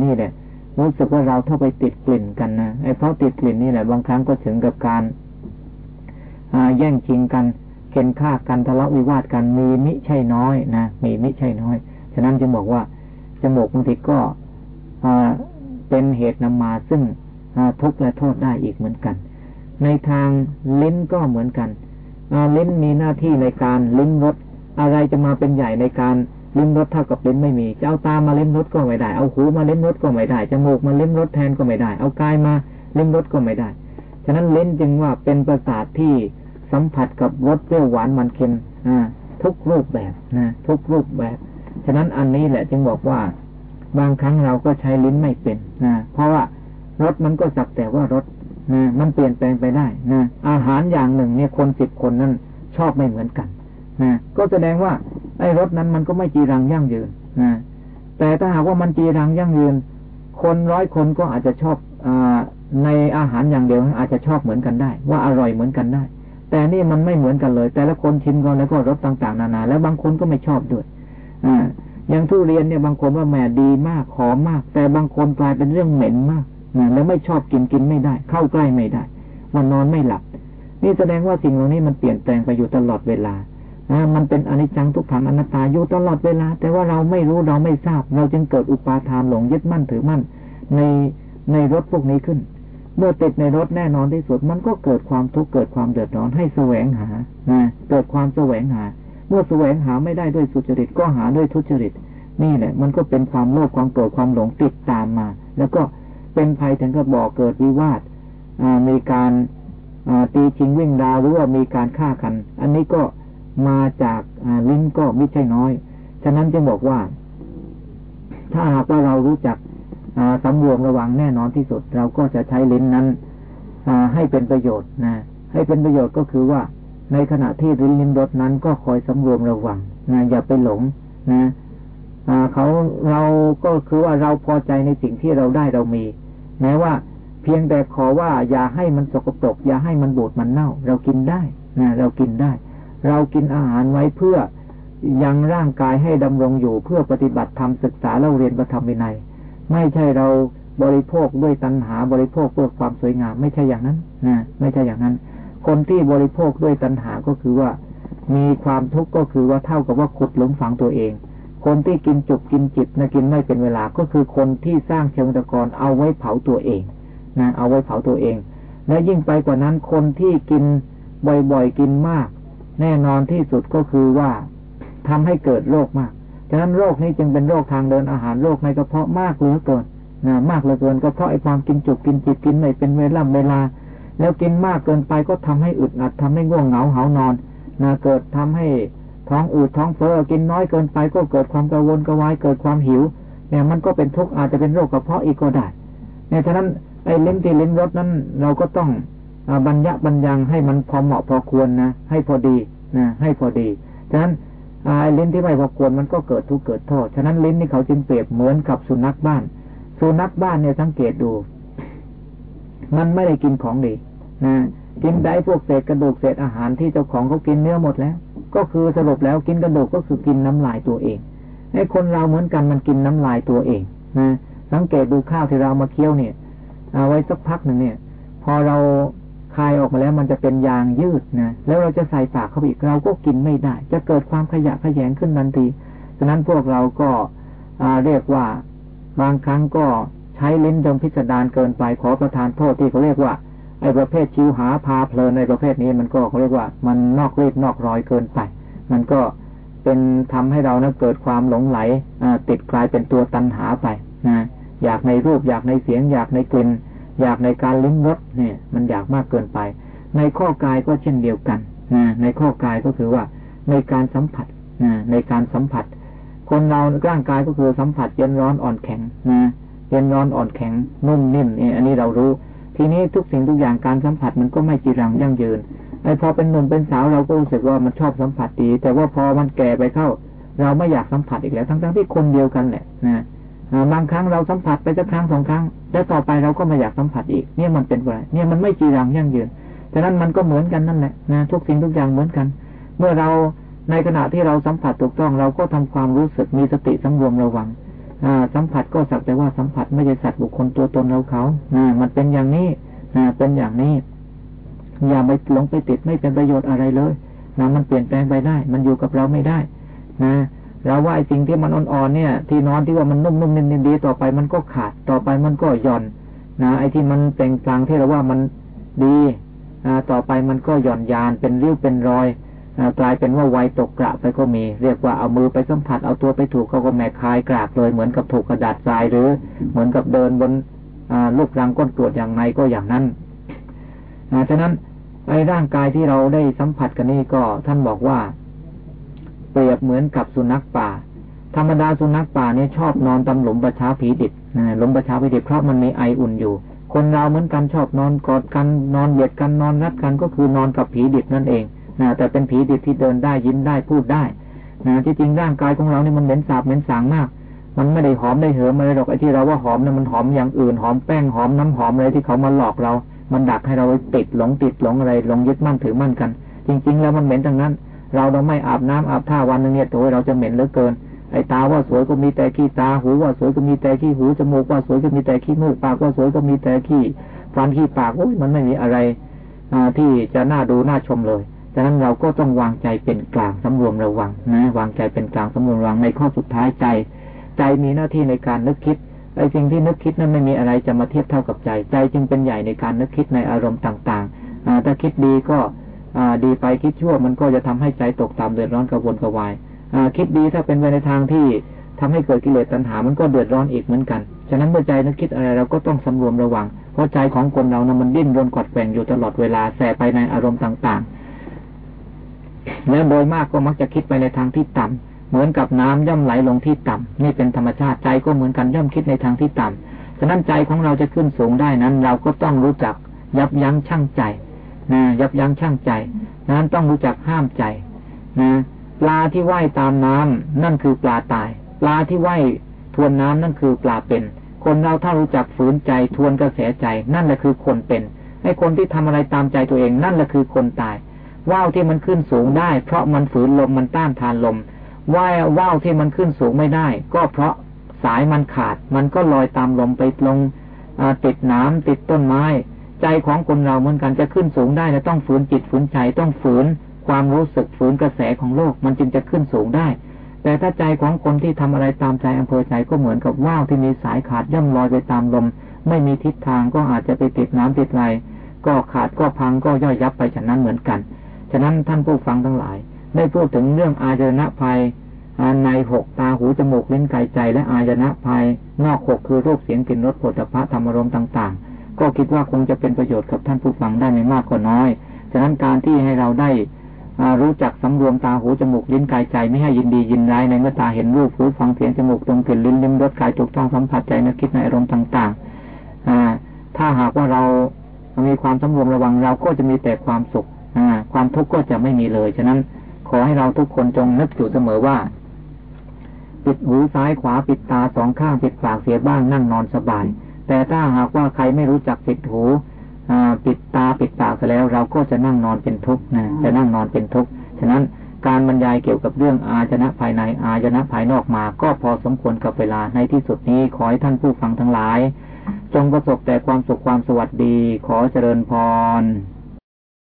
นี่แหละรู้สึกว่าเราเท่าไปติดกลิ่นกันนะไอ้เพราะติดกลิ่นนี่แหละบางครั้งก็ถึงกับการแย่งชิงกัน เข็นฆ่ากันทะเลาะวิวาทกันมีมิใช่น้อยนะมีมิใช่น้อย ฉะนั้นจึงบอกว่าจมูกบางทีก็เป็นเหตุนำมาซึ่งทุกข์และโทษได้อีกเหมือนกัน ในทางลิ้นก็เหมือนกันลิ้นมีหน้าที่ในการลิ้นรสอะไรจะมาเป็นใหญ่ในการลิ้มรสเท่ากับลิ้นไม่มีจะเอาตามาลิ้มรสก็ไม่ได้ เอาหูมาลิ้มรสก็ไม่ได้ จมูกมาลิ้มรสแทนก็ไม่ได้ เอากายมาลิ้มรสก็ไม่ได้ ฉะนั้นลิ้นจึงว่าเป็นประสาทที่ สัมผัสกับรสเปรี้ยวหวานมันเค็มทุกรูปแบบนะทุกรูปแบบ ฉะนั้นอันนี้แหละจึงบอกว่า บางครั้งเราก็ใช้ลิ้นไม่เป็นนะเพราะว่ารสมันก็สักแต่ว่ารสนะมันเปลี่ยนแปลงไปได้นะอาหารอย่างหนึ่งเนี่ยคนสิบคนนั้นชอบไม่เหมือนกันนะก็แสดงว่าไอ้รสนั้นมันก็ไม่จีรังยั่งยืนนะแต่ถ้าหากว่ามันจีรังยั่งยืน คนร้อยคนก็อาจจะชอบอในอาหารอย่างเดียวอาจจะชอบเหมือนกันได้ ว่าอร่อยเหมือนกันได้ แต่นี่มันไม่เหมือนกันเลย แต่ละคนชิมก็แล้วก็รสต่าง ๆ นานา แล้วบางคนก็ไม่ชอบด้วยอ่าอย่างทุเรียนเนี่ยบางคนว่าแหมดีมากหอมมาก แต่บางคนกลายเป็นเรื่องเหม็นมากนะแล้วไม่ชอบกินกินไม่ได้ เข้าใกล้ไม่ได้วันนอนไม่หลับ นี่แสดงว่าสิ่งเหล่านี้มันเปลี่ยนแปลงไปอยู่ตลอดเวลานะมันเป็นอนิจจังทุกขังอนัตตาอยู่ตลอดเวลา แต่ว่าเราไม่รู้เราไม่ทราบ เราจึงเกิดอุปาทานหลงยึดมั่นถือมั่นในในรถพวกนี้ขึ้น เมื่อติดในรถแน่นอนที่สุด มันก็เกิดความทุกข์เกิดความเดือดร้อนให้แสวงหานะเกิดความแสวงหา เมื่อแสวงหาไม่ได้ด้วยสุจริตก็หาด้วยทุจริต นี่แหละ มันก็เป็นความโลภความโกรธความหลงติดตามมา แล้วก็เป็นภัยถึงกับบ่อเกิดวิวาทมีการตีชิงวิ่งดาวหรือว่ามีการฆ่ากัน อันนี้ก็มาจากลิ้นก็ไม่ใช่น้อย ฉะนั้นจึงบอกว่า ถ้าหากว่าเรารู้จัก สำรวมระวังแน่นอนที่สุด เราก็จะใช้ลิ้นนั้นให้เป็นประโยชน์นะให้เป็นประโยชน์ก็คือว่า ในขณะที่ลิ้นลิ้นรสนั้นก็คอยสำรวมระวังนะอย่าไปหลงนะเขาเราก็คือว่าเราพอใจในสิ่งที่เราได้เรามี แม้ว่าเพียงแต่ขอว่าอย่าให้มันสกปรกอย่าให้มันบูดมันเน่า เรากินได้นะเรากินได้ เรากินอาหารไว้เพื่อยังร่างกายให้ดำรงอยู่เพื่อปฏิบัติธรรมศึกษาเราเรียนประธรรมวินัย ไม่ใช่เราบริโภคด้วยตัณหาบริโภคเพื่อความสวยงาม ไม่ใช่อย่างนั้นนะไม่ใช่อย่างนั้น คนที่บริโภคด้วยตัณหาก็คือว่า มีความทุกข์ก็คือว่าเท่ากับว่าขุดหลุมฝังตัวเอง คนที่กินจุบกินจิตนะกินไม่เป็นเวลาก็คือคนที่สร้างเชิงตะกอเอาไว้เผาตัวเองนะเอาไว้เผาตัวเอง และยิ่งไปกว่านั้นคนที่กินบ่อยๆกินมาก แน่นอนที่สุดก็คือว่าทำให้เกิดโรคมาก ฉะนั้นโรคนี้จึงเป็นโรคทางเดินอาหารโรคในกระเพาะมากเหลือเกินนะมากเหลือเกินก็เพราะไอ้ความกินจุบกินจิตกินไม่เป็นเวลาเวลา แล้วกินมากเกินไปก็ทำให้อึดอัดทำให้ง่วงเหงาเหานอนนะเกิดทำให้ท้องอืดท้องเฟ้อกินน้อยเกินไปก็เกิดความกังวลกระวายเกิดความหิวเนี่ยมันก็เป็นทุกข์อาจจะเป็นโรคกระเพาะอีกก็ได้เนี่ยฉะนั้นไอ้ลิ้นที่ลิ้นรสนั้นเราก็ต้องบรรยะบรรยังให้มันพอเหมาะพอควรนะให้พอดีนะให้พอดีฉะนั้น ไอ้ลิ้นที่ไม่พอควรมันก็เกิดทุกข์เกิดโทษ ฉะนั้นลิ้นนี่เขาจึงเปรียบเหมือนกับสุนัขบ้าน สุนัขบ้านเนี่ยสังเกตดู มันไม่ได้กินของดีนะกินได้พวกเศษกระดูกเศษอาหารที่เจ้าของเขากินเนื้อหมดแล้ว ก็คือสรุปแล้วกินกระดูกก็คือกินน้ำลายตัวเองไอ้คนเราเหมือนกันมันกินน้ำลายตัวเองนะสังเกตดูข้าวที่เรามาเคี้ยวเนี่ยเอาไว้สักพักหนึ่งเนี่ย พอเรา คายออกมาแล้วมันจะเป็นยางยืดนะแล้วเราจะใส่ปากเข้าไปอีกเราก็กินไม่ได้ จะเกิดความขยะขยงขึ้นทันทีฉะนั้นพวกเราก็เรียกว่าบางครั้งก็ใช้ลิ้นจนพิสดารเกินไปขอประทานโทษที่เขาเรียกว่าไอ้ประเภทชิวหาพาเพลินในประเภทนี้มันก็เขาเรียกว่า มันนอกรีดนอกรอยเกินไป มันก็เป็นทำให้เรานะเกิดความหลงไหลติดกลายเป็นตัวตันหาไปนะอยากในรูปอยากในเสียงอยากในกลิ่น อยากในการลิ้มรสเนี่ย มันอยากมากเกินไป ในข้อกายก็เช่นเดียวกันนะในข้อกายก็คือว่าในการสัมผัสนะในการสัมผัส คนเราร่างกายก็คือสัมผัสเย็นร้อนอ่อนแข็งนะเย็นร้อนอ่อนแข็งนุ่มนิ่มนี่อันนี้เรารู้ ทีนี้ทุกสิ่งทุกอย่างการสัมผัสมันก็ไม่จีรังยั่งยืนไอ้พอเป็นหนุ่มเป็นสาวเราก็รู้สึกว่ามันชอบสัมผัสดี แต่ว่าพอมันแก่ไปเข้า เราไม่อยากสัมผัสอีกแล้ว ทั้งๆที่คนเดียวกันแหละนะ บางครั้งเราสัมผัสไปสักครั้งสองครั้ง แล้วต่อไปเราก็ไม่อยากสัมผัสอีก เนี่ยมันเป็นอะไรเนี่ยมันไม่จีรังยั่งยืนฉะนั้นมันก็เหมือนกันนั่นแหละนะทุกสิ่งทุกอย่างเหมือนกัน เมื่อเราในขณะที่เราสัมผัสถูกต้อง เราก็ทำความรู้สึกมีสติสังรวมระวังสัมผัสก็สักแต่ว่าสัมผัสไม่ใช่สัตว์บุคคลตัวตนเราเขานะมันเป็นอย่างนี้นะเป็นอย่างนี้ อย่าไปหลงไปติดไม่เป็นประโยชน์อะไรเลยนะมันเปลี่ยนแปลงไปได้ มันอยู่กับเราไม่ได้ นะ เราว่าไอ้สิ่งที่มันอ่อนๆเนี่ย ที่นอนที่ว่ามันนุ่มๆนิ่มๆดีต่อไปมันก็ขาดต่อไปมันก็หย่อนนะไอ้ที่มันแต่งกลางที่เราว่ามันดีนะต่อไปมันก็หย่อนยานเป็นริ้วเป็นรอยกลายเป็นว่าไวตกกระไปก็มี เรียกว่าเอามือไปสัมผัสเอาตัวไปถูกเขาก็แม่คายกรากเลยเหมือนกับถูกกระดาษทรายหรือ เหมือนกับเดินบนลูกรังก้นตรวจอย่างไรก็อย่างนั้นฉะนั้นไอ้ร่างกายที่เราได้สัมผัสกันนี่ก็ท่านบอกว่า เปรียบเหมือนกับสุนัขป่า ธรรมดาสุนัขป่าเนี่ยชอบนอนตำหลุมประชาผีดิบหลุมประชาผีดิบเพราะมันมีไออุ่นอยู่ คนเราเหมือนกันชอบนอนกอดกันนอนเหยียดกันนอนรัดกันก็คือนอนกับผีดิบนั่นเองนะแต่เป็นผีดิบที่เดินได้ยิ้มได้พูดได้นะที่จริงร่างกายของเราเนี่ยมันเหม็นสาบเหม็นสางมาก มันไม่ได้หอมได้เหิมอะไรหรอกไอ้ที่เราว่าหอมเนี่ยมันหอมอย่างอื่นหอมแป้งหอมน้ำหอมอะไรที่เขามาหลอกเรา มันดักให้เราติดหลงติดหลงอะไรหลงยึดมั่นถือมั่นกัน จริง ๆ แล้วมันเหม็นทั้งนั้น เราเราไม่อาบน้ำอาบท่าวันนึงเนี่ยโอยเราจะเหม็นเหลือเกิน ไอ้ตาว่าสวยก็มีแต่ขี้ตา หูว่าสวยก็มีแต่ขี้หู จมูกว่าสวยก็มีแต่ขี้มูก ปากว่าสวยก็มีแต่ขี้ฟันขี้ปากโอ้ยมันไม่มีอะไรที่จะน่าดูน่าชมเลยฉะนั้นเราก็ต้องวางใจเป็นกลางสำรวมระวังนะ วางใจเป็นกลางสำรวมระวังในข้อสุดท้ายใจ ใจมีหน้าที่ในการนึกคิดไอ้สิ่งที่นึกคิดนั้นไม่มีอะไรจะมาเทียบเท่ากับใจ ใจจึงเป็นใหญ่ในการนึกคิดในอารมณ์ต่างๆถ้าคิดดีก็ ดีไปคิดชั่วมันก็จะทำให้ใจตกตามเดือดร้อนกระวนกระวายคิดดีถ้าเป็นไปในทางที่ทำให้เกิดกิเลสตัณหา มันก็เดือดร้อนอีกเหมือนกัน ฉะนั้นเมื่อใจนึกคิดอะไรเราก็ต้องสำรวมระวัง เพราะใจของคนเรานะมันดิ้นรนกอดแกว่งอยู่ตลอดเวลาแสไปในอารมณ์ต่างๆ แล้วโดยมากก็มักจะคิดไปในทางที่ต่ำเหมือนกับน้ำย่อมไหลลงที่ต่ำนี่เป็นธรรมชาติใจก็เหมือนกันย่อมคิดในทางที่ต่ำฉะนั้นใจของเราจะขึ้นสูงได้นั้น เราก็ต้องรู้จักยับยั้งชั่งใจ นะยับยั้งชั่งใจนั้นต้องรู้จักห้ามใจนะปลาที่ว่ายตามน้ำนั่นคือปลาตาย ปลาที่ว่ายทวนน้ำนั่นคือปลาเป็น คนเราถ้ารู้จักฝืนใจทวนกระแสใจ นั่นแหละคือคนเป็นไอ้คนที่ทำอะไรตามใจตัวเองนั่นแหละคือคนตายว่าวที่มันขึ้นสูงได้ เพราะมันฝืนลมมันต้านทานลมว่าวว่าวที่มันขึ้นสูงไม่ได้ ก็เพราะสายมันขาด มันก็ลอยตามลมไปลงติดน้ำติดต้นไม้ ใจของคนเราเหมือนกันจะขึ้นสูงได้แลต้องฝืนจิตฝืนใจต้องฝืนความรู้สึกฝืนกระแสของโลกมันจึงจะขึ้นสูงได้ แต่ถ้าใจของคนที่ทำอะไรตามใจอำเภอใจก็เหมือนกับว่าวที่มีสายขาดย่อมลอยไปตามลม ไม่มีทิศทางก็อาจจะไปติดน้ำติดไรก็ขาดก็พังก็ย่อยยับไปฉะนั้นเหมือนกัน ฉะนั้นท่านผู้ฟังทั้งหลาย ได้พูดถึงเรื่องอาจนะภัยในหกตาหูจมูกเล่นกายใจ และอาจนะภัย นอกหกคือรูปเสียงกลิ่นรสผลิภัณฑ์ธรรมรมต่าง ๆ ก็คิดว่าคงจะเป็นประโยชน์กับท่านผู้ฟังได้ไม่มากก็น้อย ฉะนั้นการที่ให้เราได้รู้จักสำรวมตาหูจมูกลิ้นกายใจไม่ให้ยินดียินร้ายในเมื่อตาเห็นรูปหูฟังเสียงจมูกตรงกลิ่นลิ้นลิ้มรสกายถูกต้องสัมผัสใจนึกคิดในอารมณ์ต่างๆถ้าหากว่าเรามีความสำรวมระวังเราก็จะมีแต่ความสุขความทุกข์ก็จะไม่มีเลย ฉะนั้นขอให้เราทุกคนจงนึกอยู่เสมอว่า ปิดหูซ้ายขวาปิดตาสองข้างปิดปากเสียบ้างนั่งนอนสบาย แต่ถ้าหากว่าใครไม่รู้จักปิดหูปิดตาปิดปากเสแล้ว เราก็จะนั่งนอนเป็นทุกข์นะจะนั่งนอนเป็นทุกข์ฉะนั้นการบรรยายเกี่ยวกับเรื่องอาชนะภายในอาชนะภายนอกมา ก็พอสมควรกับเวลาในที่สุดนี้ขอให้ท่านผู้ฟังทั้งหลาย จงประสบแต่ความสุขความสวัสดี ขอเจริญพร